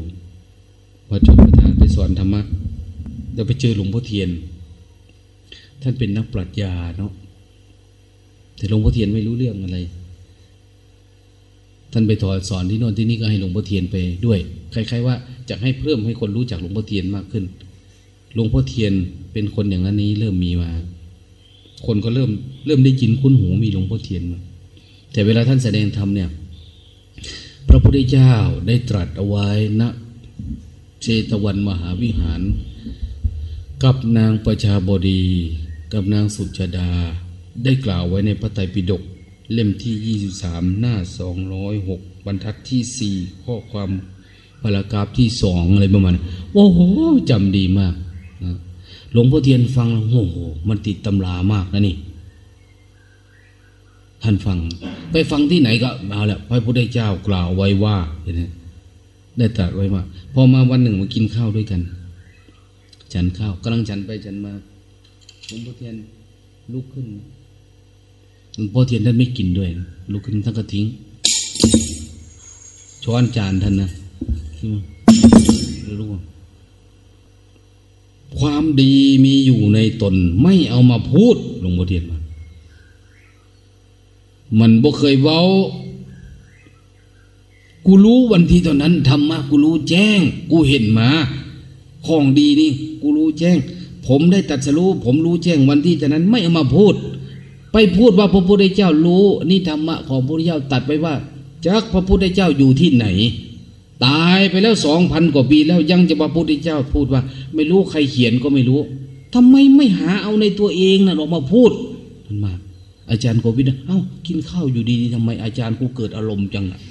วัดชนประธานไปสอนธรรมะแล้วไปเจอหลวงพ่อเทียน ท่านเป็นนักปรัชญาเนาะแต่หลวงพ่อเทียนไม่รู้เรื่องอะไร ท่านไปถอดสอนที่โน่นที่นี่ก็ให้หลวงพ่อเทียนไปด้วย คล้ายๆว่าจะให้เพิ่มให้คนรู้จักหลวงพ่อเทียนมากขึ้น หลวงพ่อเทียนเป็นคนอย่างนั้นนี้เริ่มมีมา คนก็เริ่มเริ่มได้ยินคุ้นหูมีหลวงพ่อเทียนมาแต่เวลาท่านแสดงธรรมเนี่ย พระพุทธเจ้าได้ตรัสเอาไว้ณเชตวันมหาวิหาร กับนางประชาบดี กับนางสุจดา ได้กล่าวไว้ในพระไตรปิฎกเล่มที่ 23 หน้า 206 บรรทัดที่ 4 ข้อความพารากราฟที่สองอะไรประมาณ โอ้โหจำดีมาก หลวงพ่อเทียนฟังแล้โอ้โหมันติดตำรามากนะนี่ ท่านฟัง ไปฟังที่ไหนก็เอาแหละพระพุทธเจ้ากล่าวไว้ว่าเห็นไหมได้ตรัสไว้ว่าพอมาวันหนึ่งมากินข้าวด้วยกัน ฉันข้าวกำลังฉันไปฉันมาหลวงพ่อเทียนลุกขึ้นหลวงพ่อเทียนท่านไม่กินด้วยนะลุกขึ้นท่านก็ทิ้ง ช้อนจานท่านนะรู้ ความดีมีอยู่ในตน ไม่เอามาพูดหลวงพ่อเทียนมามันบ่เคยเว้า กูรู้วันที่ตอนนั้นธรรมะกูรู้แจ้ง กูเห็นมาของดีนี่ กูรู้แจ้ง ผมได้ตัดสรู้ ผมรู้แจ้งวันที่ตอนนั้นไม่เอามาพูด ไปพูดว่าพระพุทธเจ้ารู้ นี่ธรรมะของพระพุทธเจ้าตัดไปว่าจักพระพุทธเจ้าอยู่ที่ไหน ตายไปแล้วสองพันกว่าปีแล้วยังจะพระพุทธเจ้าพูดว่า ไม่รู้ใครเขียนก็ไม่รู้ทำไมไม่หาเอาในตัวเองนะ่ะออกมาพูดมันมา อาจารย์โควิดเอ้ากินข้าวอยู่ดีๆทำไมอาจารย์กูเกิดอารมณ์จังอะ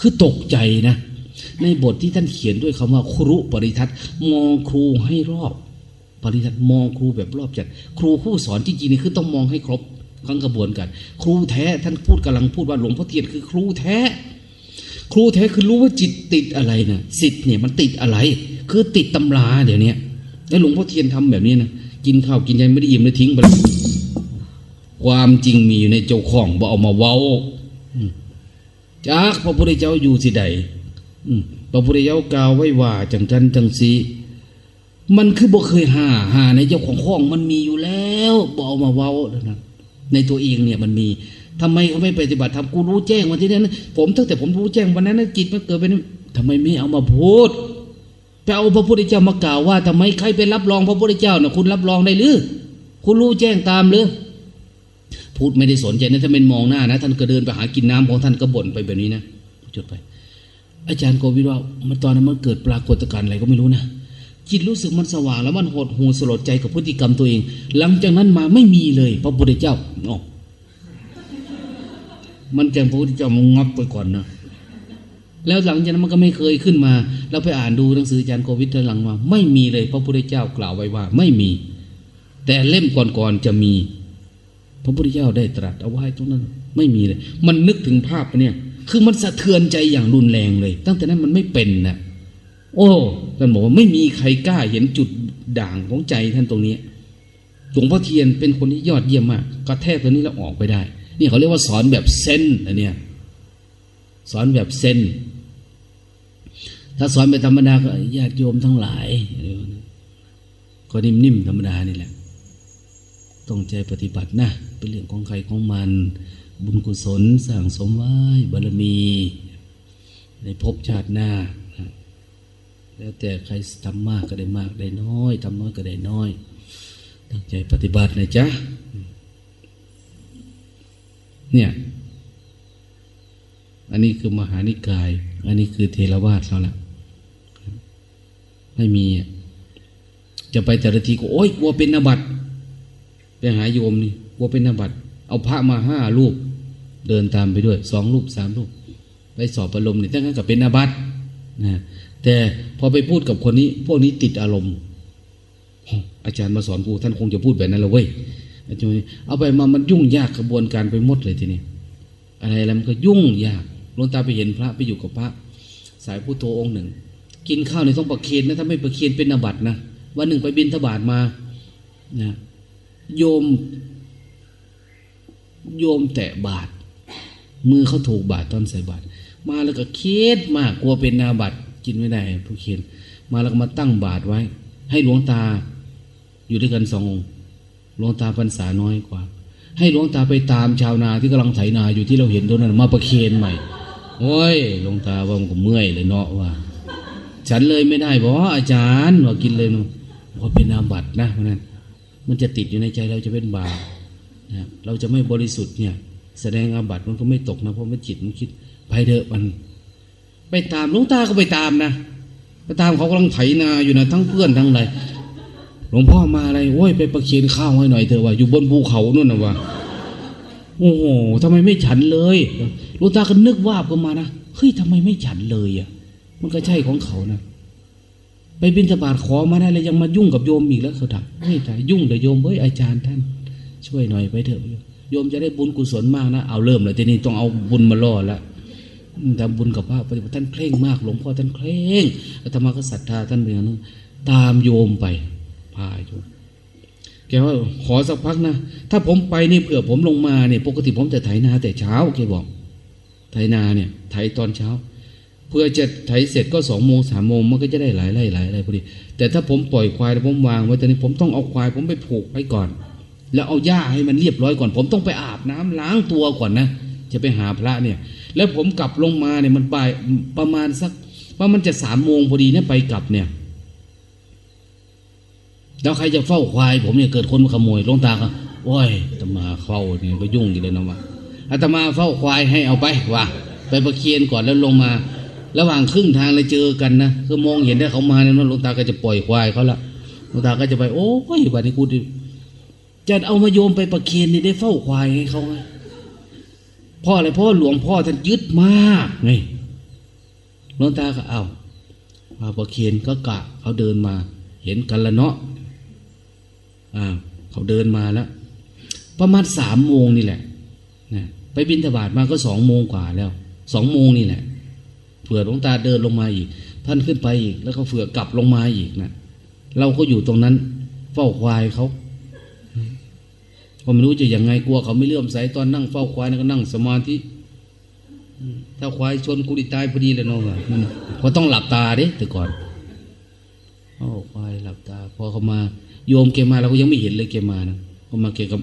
คือตกใจนะ ในบทที่ท่านเขียนด้วยคำว่าครุปริทัศน์มองครูให้รอบ ปริทัศน์มองครูแบบรอบจัด ครูผู้สอนจริงๆนี่คือต้องมองให้ครบ ทั้งกระบวนการครูแท้ท่านพูดกำลังพูดว่าหลวงพ่อเทียนคือครูแท้ ครูแท้คือรู้ว่าจิตติดอะไรนะสิทธิ์เนี่ยมันติดอะไร คือติดตำราเดี๋ยวนี้แล้วหลวงพ่อเทียนทำแบบนี้นะกินข้าวกินใจไม่ได้อิ่มเลยทิ้งไปความจริงมีอยู่ในเจ้าของบ่เอามาเว้าจากพระพุทธเจ้าอยู่สิใดพระพุทธเจ้ากล่าวไว้ว่าจังจันจังสีมันคือบ่เคยหาหาในเจ้าของข้องมันมีอยู่แล้วบ่เอามาเว้านะ ในตัวเองเนี่ยมันมีทำไมเขาไม่ปฏิบัติทำกูรู้แจ้งวันที่นั้น ผมตั้งแต่ผมรู้แจ้งวันนั้นจิตมันเกิดเป็นทำไมไม่เอามาพูดไปเอาพระพุทธเจ้ามากล่าวว่าทำไมใครไปรับรองพระพุทธเจ้าเนี่ยคุณรับรองได้หรือ คุณรู้แจ้งตามหรือพูดไม่ได้สนใจนะถ้าเป็นมองหน้านะ ท่านก็เดินไปหากินน้ำของท่านก็บ่นไปแบบนี้นะจุดไป อาจารย์โกวิทว่ามันตอนนั้นมันเกิดปรากฏการณ์อะไรก็ไม่รู้นะ จิตรู้สึกมันสว่างแล้วมันหดหูสลดใจกับพฤติกรรมตัวเอง หลังจากนั้นมาไม่มีเลยพระพุทธเจ้าอ๋อมันแกงพระพุทธเจ้ามันงับไปก่อนนะแล้วหลังจากนั้นมันก็ไม่เคยขึ้นมา เราไปอ่านดูหนังสืออาจารย์โควิดหลังมา ไม่มีเลยพระพุทธเจ้ากล่าวไว้ว่า ไม่มี แต่เล่มก่อนๆจะมี พระพุทธเจ้าได้ตรัสเอาไว้ตรงนั้น ไม่มีเลย มันนึกถึงภาพเนี่ย คือมันสะเทือนใจอย่างรุนแรงเลย ตั้งแต่นั้นมันไม่เป็นนะ โอ้ท่านบอกว่าไม่มีใครกล้าเห็นจุดด่างของใจท่านตรงนี้หลวงพ่อเทียนเป็นคนที่ยอดเยี่ยมมากกระแทกตัวนี้แล้วออกไปได้ นี่เขาเรียกว่าสอนแบบเซนอันเนี้ยสอนแบบเซนถ้าสอนแบบธรรมดาก็ญาติโยมทั้งหลายก็นิ่มๆธรรมดานี่แหละต้องใจปฏิบัตินะเป็นเรื่องของใครของมัน บุญกุศลสั่งสมไว้บารมี ในภพชาติหน้า แล้วแต่ใครทำมากก็ได้มากได้น้อยทำน้อยก็ได้น้อย ตั้งใจปฏิบัตินะจ๊ะ เนี่ย อันนี้คือมหานิกาย อันนี้คือเทรวาสเราแหละไม่มี จะไปแต่ละทีก็โอ๊ยกลัวเป็นนบัตไปหาโยมนี่กลัวเป็นนบัตเอาพระมาห้ารูป เดินตามไปด้วยสองรูปสามรูปไปสอบอารมณ์นี่ทั้งนั้นก็เป็นนบัตนะ แต่พอไปพูดกับคนนี้ พวกนี้ติดอารมณ์ อาจารย์มาสอนกูท่านคงจะพูดแบบนั้นและเว้ยอาจารย์เอาไปมามันยุ่งยากกระบวนการไปหมดเลยทีนี้อะไรแล้วมันก็ยุ่งยากลวงตาไปเห็นพระไปอยู่กับพระ สายพุทโธองค์หนึ่ง กินข้าวในต้องประเคนนะถ้าไม่ประเคนเป็นอาบัตนะวันหนึ่งไปบินทบาทมานะโยม โยมแตะบาทมือเขาถูกบาทตอนใส่บาทมาแล้วก็เคสมากกลัวเป็นอาบัติ กินไม่ได้ผู้เคนมาแล้วก็มาตั้งบาทไว้ ให้หลวงตาอยู่ด้วยกันสององค์หลวงตาพรรษาน้อยกว่า ให้หลวงตาไปตามชาวนาที่กำลังไถนาอยู่ที่เราเห็นตรงนั้น มาประเคนใหม่ โอ้ยหลวงตาว่ามันก็เมื่อยเลยเนาะว่า ฉันเลยไม่ได้บอกว่าอาจารย์ว่ากินเลยเนูว่าเป็นอาบัตินะเพราะนั้น มันจะติดอยู่ในใจเราจะเป็นบาปนะเราจะไม่บริสุทธิ์เนี่ย แสดงอาบัติมันก็ไม่ตกนะเพราะมันจิตมันคิดไปเถอะมัน ไปตามหลวงตาก็ไปตามนะไปตามเขากำลังไถนาอยู่นะทั้งเพื่อนทั้งอะไรหลวงพ่อมาอะไรโอ้ยไปประเคียนข้าวให้หน่อยเถอะว่าอยู่บนภูเขานู่นนะว่าโอ้โหทำไมไม่ฉันเลยหลวงตาก็นึกว่าก็มานะเฮ้ยทำไมไม่ฉันเลยอะ มันก็ใช่ของเขานะไปบินสบาทขอมาได้เลยยังมายุ่งกับโยมอีกแล้วเขาถามเฮ้ยแต่ยุ่งเดี๋ยโยมเฮ้ยอาจารย์ท่าน ช่วยหน่อยไปเถอะโยมจะได้บุญกุศลมากนะเอาเริ่มเลยทีนี้ต้องเอาบุญมาล่อแล้ว ทำบุญกับพระปฏิบัติท่านเคร่งมาก หลวงพ่อท่านเคร่งอาตมาก็ศรัทธาท่านเป็นอย่างนั้นตามโยมไปพาโยมแกว่าขอสักพักนะ ถ้าผมไปนี่เผื่อผมลงมาเนี่ยปกติผมจะไถนาแต่เช้าแกบอก ไถนาเนี่ย ไถตอนเช้า เพื่อจะไถเสร็จก็สองโมงสามโมงมันก็จะได้หลายไร่หลายไร่พอดี แต่ถ้าผมปล่อยควายแล้วผมวางไว้ตอนนี้ผมต้องเอาควายผมไปผูกไว้ก่อน แล้วเอาหญ้าให้มันเรียบร้อยก่อน ผมต้องไปอาบน้ำล้างตัวก่อนนะจะไปหาพระเนี่ย แล้วผมกลับลงมาเนี่ยมันไปประมาณสักว่ามันจะสามโมงพอดีเนี่ยไปกลับเนี่ยแล้วใครจะเฝ้าควาย ผมเนี่ยเกิดคนขโมยลงตาก็โอ้ยตมาเฝ้าเนี่ยก็ยุ่งอยู่เลยนะวะอาตมาเฝ้าควายให้เอาไปว่าไปประเคียนก่อนแล้วลงมา ระหว่างครึ่งทางเลยเจอกันนะคือมองเห็นได้เขามาเนี่ยหลงตาก็จะปล่อยควายเขาละลงตาก็จะไป โอ้ยวันนี้กูดจะเอามาโยมไปประเคียนนี่ได้เฝ้าควายให้เขาไง พ่ออะไรพ่อหลวงพ่อท่านยึดมากไงหลวงตาก็เอามาประเคียนก็กะ เขาเดินมา เห็นกันละเนาะอ่าเขาเดินมาแล้วประมาณสามโมงนี่แหละนะไปบินทบาทมาก็สองโมงกว่าแล้วสองโมงนี่แหละเผื่อหลวงตาเดินลงมาอีก ท่านขึ้นไปอีก แล้วก็เผื่อกลับลงมาอีกนะเราก็อยู่ตรงนั้น เฝ้าควายเขา ก็ไม่รู้จะยังไงกลัวเขาไม่เลื่อมใสตอนนั่งเฝ้าควายก็นั่งสมาธิถ้าควายชนกุฏิตายพอดีเลยน้องอะเพราะต้องหลับตาด้แต่ก่อนโอ้ควายหลับตา พอเขามา โยมเกมาเราก็ยังไม่เห็นเลยเกมานะพอมาเกก็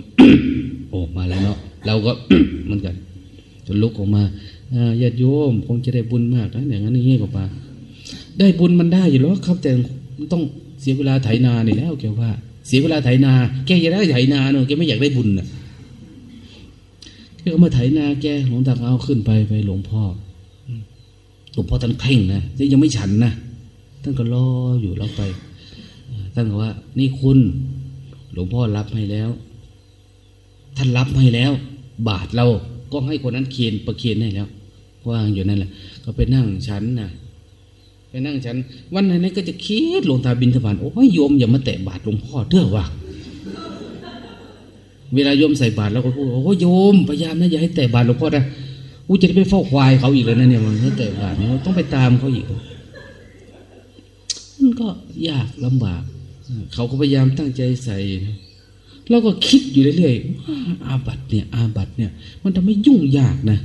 โอ้มาแล้วเนาะเราก็เหมือนกันจนลุกออกมาญาติโยมคงจะได้บุญมากนะอย่างนั้นอย่างนี้ก็มาได้บุญมันได้อยู่แล้วครับ แต่ต้องเสียเวลาไถนานี่แล้วแกว่า เสียเวลาไถนา แกอยากได้ไถนาเนอะแกไม่อยากได้บุญน่ะแกก็มาไถนาแกหลวงตาเอาขึ้นไปไปหลวงพ่อหลวงพ่อท่านเพ่งนะยังไม่ฉันนะท่านก็รออยู่แล้วไปท่านบอกว่า นี่คุณ หลวงพ่อรับให้แล้ว ท่านรับให้แล้ว บาทเราก็ให้คนนั้นเคียนประเคียนให้แล้วว่างอยู่นั่นแหละ ก็ไปนั่งชั้นนะ ไปนั่งชั้นวันนั้นก็จะคิดหลวงตาบินทบาทโอ้ยโยมอย่ามาแตะบาทหลวงพ่อเถอว่ะเวลาโยมใส่บาทเราก็พูดโอ้ยโยมพยายามนะอย่าให้แตะบาทหลวงพ่อนะอู้จะได้ไปเฝ้าควายเขาอีกเลยนะเนี่ยมันถ้าแตะบาทเนี่ยต้องไปตามเขาอีกมันก็ยากลำบาก เขาก็พยายามตั้งใจใส่เราก็คิดอยู่เรื่อยๆอาบัตเนี่ย อาบัตเนี่ย มันทำให้ยุ่งยากนะ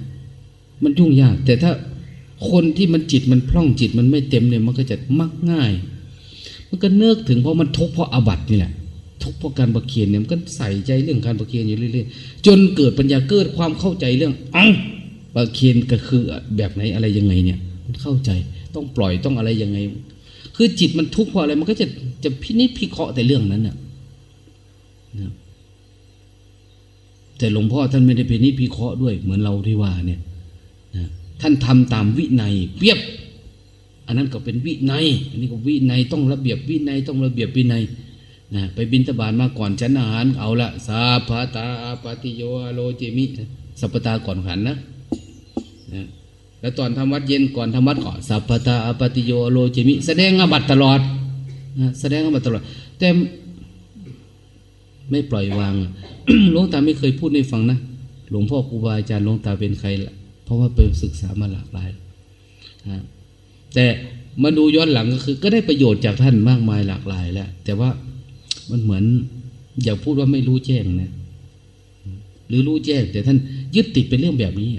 มันยุ่งยาก แต่ถ้า คนที่มันจิตมันพร่องจิตมันไม่เต็มเนี่ยมันก็จะมักง่าย มันก็เนิกถึงเพราะมันทุกข์เพราะอาบัตินี่แหละทุกข์เพราะการประเคียนเนี่ยมันก็ใส่ใจเรื่องการประเคียนอยู่เรื่อยๆจนเกิดปัญญาเกิดความเข้าใจเรื่องอ้าประเคียนก็คือแบบไหนอะไรยังไงเนี่ยมันเข้าใจต้องปล่อยต้องอะไรยังไง คือจิตมันทุกข์เพราะอะไรมันก็จะจะพินิจพิเคราะห์แต่เรื่องนั้นน่ะนะแต่หลวงพ่อท่านไม่ได้เป็นนิพิเคราะห์ด้วยเหมือนเราที่ว่าเนี่ยนะ ท่านทำตามวินัย เปียบ อันนั้นก็เป็นวินัย อันนี้ก็วินัยต้องระเบียบวินัยต้องระเบียบวินัยนะไปบินตบานมาก่อนฉันอาหารเอาละสาพาตาปฏิโยโลเจมิสัพตาก่อนขันนะนะแล้วตอนทำวัดเย็นก่อนทำวัดก่อนสัพตาปฏิโยโลเจมิ แสดงอบัตตลอดนะแสดงอบัตตลอด แต่ไม่ปล่อย วางหลวงตาไม่เคยพูดให้ฟังนะหลวงพ่อครูบาอาจารย์หลวงตาเป็นใครล่ะ เพราะว่าไปศึกษามาหลากหลายนะแต่มาดูย้อนหลังก็คือ ก็ได้ประโยชน์จากท่านมากมายหลากหลายแล้วแต่ว่ามันเหมือนอย่าพูดว่าไม่รู้แจ้งนะหรือรู้แจ้ง แต่ท่านยึดติดเป็นเรื่องแบบนี้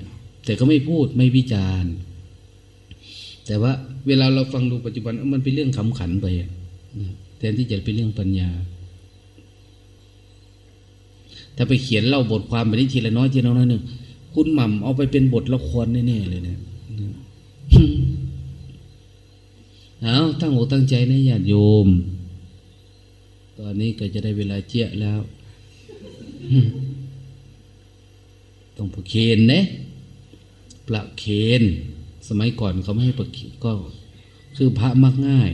แต่ก็ไม่พูดไม่วิจารณ์ แต่ว่าเวลาเราฟังดูปัจจุบันมันเป็นเรื่องขำขันไปแทนที่จะเป็นเรื่องปัญญา ถ้าไปเขียนเล่าบทความไปนี้ทีละน้อยทีละน้อยหนึ่ง คุณหม่ำเอาไปเป็นบทละครแน่ๆเลยเนี่ยเอาตั้งอกตั้งใจนะญาติโยม ตอนนี้ก็จะได้เวลาเจี๊ยแล้ว ต้องประเคนเนะประเคนสมัยก่อนเขาไม่ให้ประเคนก็ คือพระมักง่าย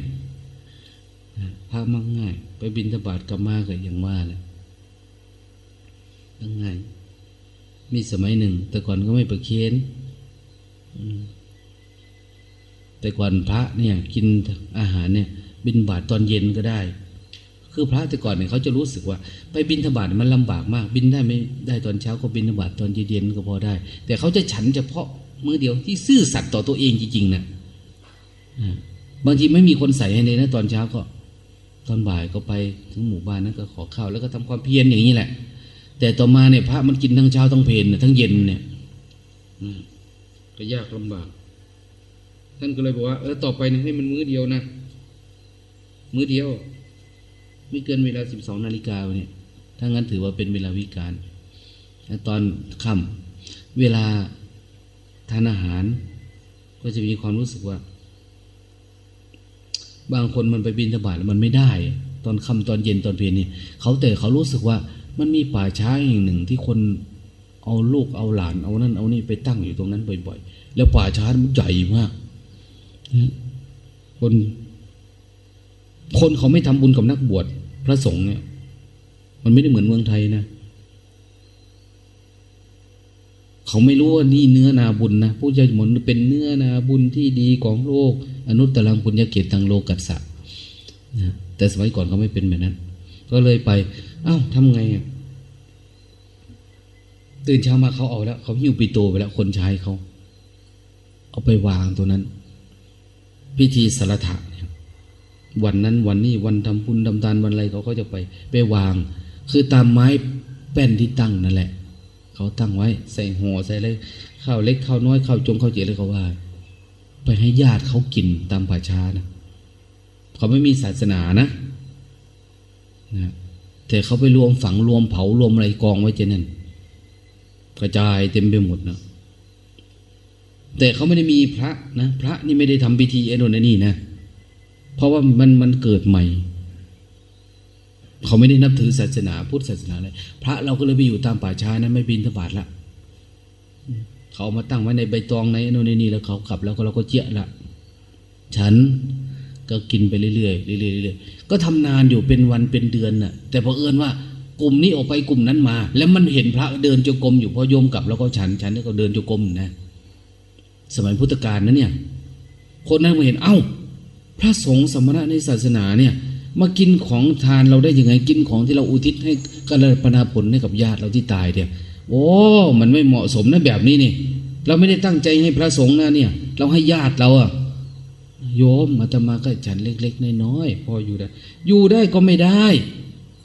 พระมักง่าย ไปบินทบาทกลับมาก็อย่างว่าแหละยังไง มีสมัยหนึ่ง แต่ก่อนก็ไม่ประเคนแต่ก่อนพระเนี่ย กินอาหารเนี่ย บินบาทตอนเย็นก็ได้ คือพระแต่ก่อนเนี่ยเขาจะรู้สึกว่า ไปบินทบาทมันลำบากมาก บินได้ไม่ได้ตอนเช้าก็บินทบาทตอนเย็นก็พอได้ แต่เขาจะฉันเฉพาะมือเดียวที่ซื่อสัตย์ต่อตัวเองจริงๆนะบางทีไม่มีคนใส่ให้เลยนะ ตอนเช้าก็ ตอนบ่ายก็ไปถึงหมู่บ้านนั้นก็ขอข้าวแล้วก็ทำความเพียรอย่างนี้แหละ แต่ต่อมาเนี่ยพระมันกินทั้งเช้าทั้งเพลนทั้งเย็นเนี่ยก็ยากลำบาก ท่านก็เลยบอกว่า เออต่อไปเนี่ยให้มันมื้อเดียวนะ มื้อเดียว ไม่เกินเวลาสิบสองนาฬิกาเนี่ย ถ้างั้นถือว่าเป็นเวลาวิการตอนค่ำเวลาทานอาหาร ก็จะมีความรู้สึกว่า บางคนมันไปบินทบาทแล้วมันไม่ได้ ตอนค่ำตอนเย็นตอนเพลนี่เขาแต่เขารู้สึกว่า มันมีป่าช้าอย่างหนึ่งที่คนเอาลูกเอาหลานเอานั่นเอานี่ไปตั้งอยู่ตรงนั้นบ่อยๆ แล้วป่าช้ามันใหญ่มากคนคนเขาไม่ทำบุญกับนักบวชพระสงฆ์เนี่ย มันไม่ได้เหมือนเมืองไทยนะ เขาไม่รู้ว่านี่เนื้อนาบุญนะผู้ใจหมนเป็นเนื้อนาบุญที่ดีของโลก อนุตตรังปุญญเกตทางโลกัสสะนะแต่สมัยก่อนเขาไม่เป็นแบบนั้น ก็เลยไป อ้าวทำไงอะตื่นเช้ามาเขาเอาแล้ว เขาหิ้วปีโตไปแล้ว คนใช้เขา เอาไปวางตัวนั้น พิธีสารถะวันนั้นวันนี้วันทำบุญทำทานวันอะไรเขาก็จะไป ไปวาง คือตามไม้แป้นที่ตั้งนั่นแหละ เขาตั้งไว้ ใส่หัวใส่อะไรข้าวเล็กข้าวน้อยข้าวจงข้าวเจี๋ยเลยเขาว่า ไปให้ญาติเขากินตามป่าช้านะเขาไม่มีศาสนานะนะ แต่เขาไปรวมฝังรวมเผารวมอะไรกองไว้เจนั่นกระจายเต็มไปหมดนะแต่เขาไม่ได้มีพระนะพระนี่ไม่ได้ทำพิธีไอ้นนนี่นะ เพราะว่ามันมันเกิดใหม่ เขาไม่ได้นับถือศาสนาพุทธศาสนาเลยพระเราก็เลยไปอยู่ตามป่าช้านะไม่บินทบาทละเขามาตั้งไว้ในใบตองในโน่นนี่แล้วเขาขับแล้วก็เราก็เจี๊ยละฉัน ก็กินไปเรื่อยๆเรื่อยๆเรื่อยๆก็ทำนานอยู่เป็นวันเป็นเดือนน่ะ แต่พอเอิญว่ากลุ่มนี้ออกไปกลุ่มนั้นมา แล้วมันเห็นพระเดินจงกรมอยู่พอโยมกลับแล้วก็ฉันฉันแล้วก็เดินจงกรมนะ สมัยพุทธกาลนะเนี่ย คนนั้นมาเห็นเอ้า พระสงฆ์สมณะในศาสนาเนี่ย มากินของทานเราได้ยังไงกินของที่เราอุทิศให้กัลปนาผลให้กับญาติเราที่ตายเนี่ยโอ้มันไม่เหมาะสมนะแบบนี้นี่ เราไม่ได้ตั้งใจให้พระสงฆ์นะเนี่ย เราให้ญาติเราอะ โยมอาตมาก็ฉันเล็กๆน้อยๆพออยู่ได้อยู่ได้ก็ไม่ได้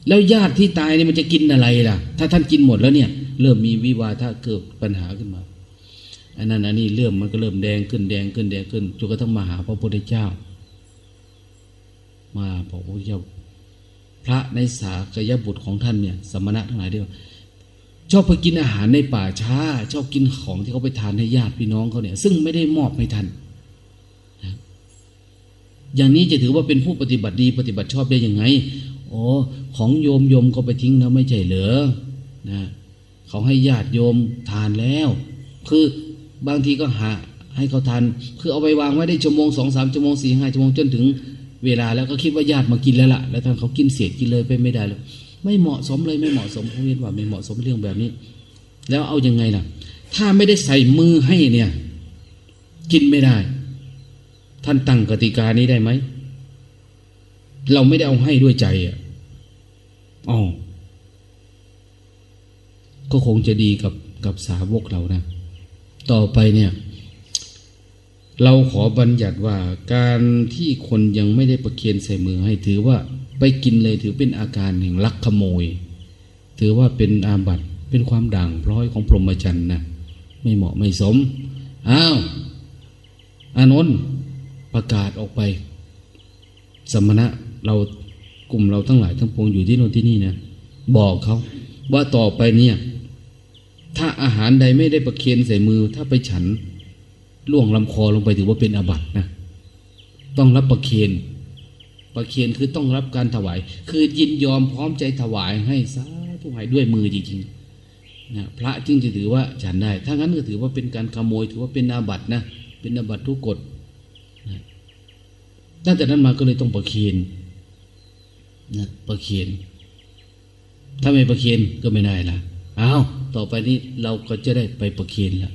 แล้วญาติที่ตายเนี่ยมันจะกินอะไรล่ะ ถ้าท่านกินหมดแล้วเนี่ย เริ่มมีวิวาทะเกิดปัญหาขึ้นมาอันนั้นอันนี้เริ่มมันก็เริ่มแดงขึ้นแดงขึ้นแดงขึ้นจนกระทั่งมาหาพระพุทธเจ้า มาบอกว่าเจ้า พระในสากยบุตรของท่านเนี่ย สมณะทั้งหลายเดียวชอบไปกินอาหารในป่าช้า ชอบกินของที่เขาไปทานให้ญาติพี่น้องเขาเนี่ย ซึ่งไม่ได้มอบให้ท่าน อย่างนี้จะถือว่าเป็นผู้ปฏิบัติดีปฏิบัติชอบได้ยังไงอ๋อของโยมโยมก็ไปทิ้งแล้วไม่ใช่เหรอนะเขาให้ญาติโยมทานแล้ว คือบางทีก็หาให้เขาทานคือเอาไปวางไว้ได้ชั่วโมงสองสามชั่วโมงสี่ห้าชั่วโมงจนถึงเวลาแล้วก็คิดว่าญาติมากินแล้วล่ะ แล้วท่านเขากินเสียกินเลยไปไม่ได้เลยไม่เหมาะสมเลยไม่เหมาะสมผมเห็นว่าไม่เหมาะสมเรื่องแบบนี้ แล้วเอาอยัางไงล่ะ ถ้าไม่ได้ใส่มือให้เนี่ย กินไม่ได้ ท่านตั้งกติกานี้ได้ไหม เราไม่ได้เอาให้ด้วยใจอะอ๋อก็คงจะดีกับกับสาวกเรานะ ต่อไปเนี่ย เราขอบัญญัติว่าการที่คนยังไม่ได้ประเคียนใส่มือให้ถือว่าไปกินเลยถือเป็นอาการแห่งลักขโมย ถือว่าเป็นอาบัติเป็นความด่างพร้อยของพรหมจรรย์นะไม่เหมาะไม่สม อ้าว อานนท์ ประกาศออกไป สมณะเรากลุ่มเราทั้งหลายทั้งปวงอยู่ที่โน่นที่นี่นะบอกเขาว่าต่อไปเนี่ย ถ้าอาหารใดไม่ได้ประเคนใส่มือ ถ้าไปฉันล่วงลำคอลงไปถือว่าเป็นอาบัตินะต้องรับประเคนประเคนคือต้องรับการถวาย คือยินยอมพร้อมใจถวายให้สาธุให้ด้วยมือจริงๆนะพระจึงจะถือว่าฉันได้ ถ้างั้นก็ถือว่าเป็นการขโมยถือว่าเป็นอาบัตินะ เป็นอาบัติทุกกฎ ตั้งแต่นั้นมาก็เลยต้องประเคียนนะประเคียน ถ้าไม่ประเคียนก็ไม่ได้ละอ้าวต่อไปนี้เราก็จะได้ไปประเคียนแล้ว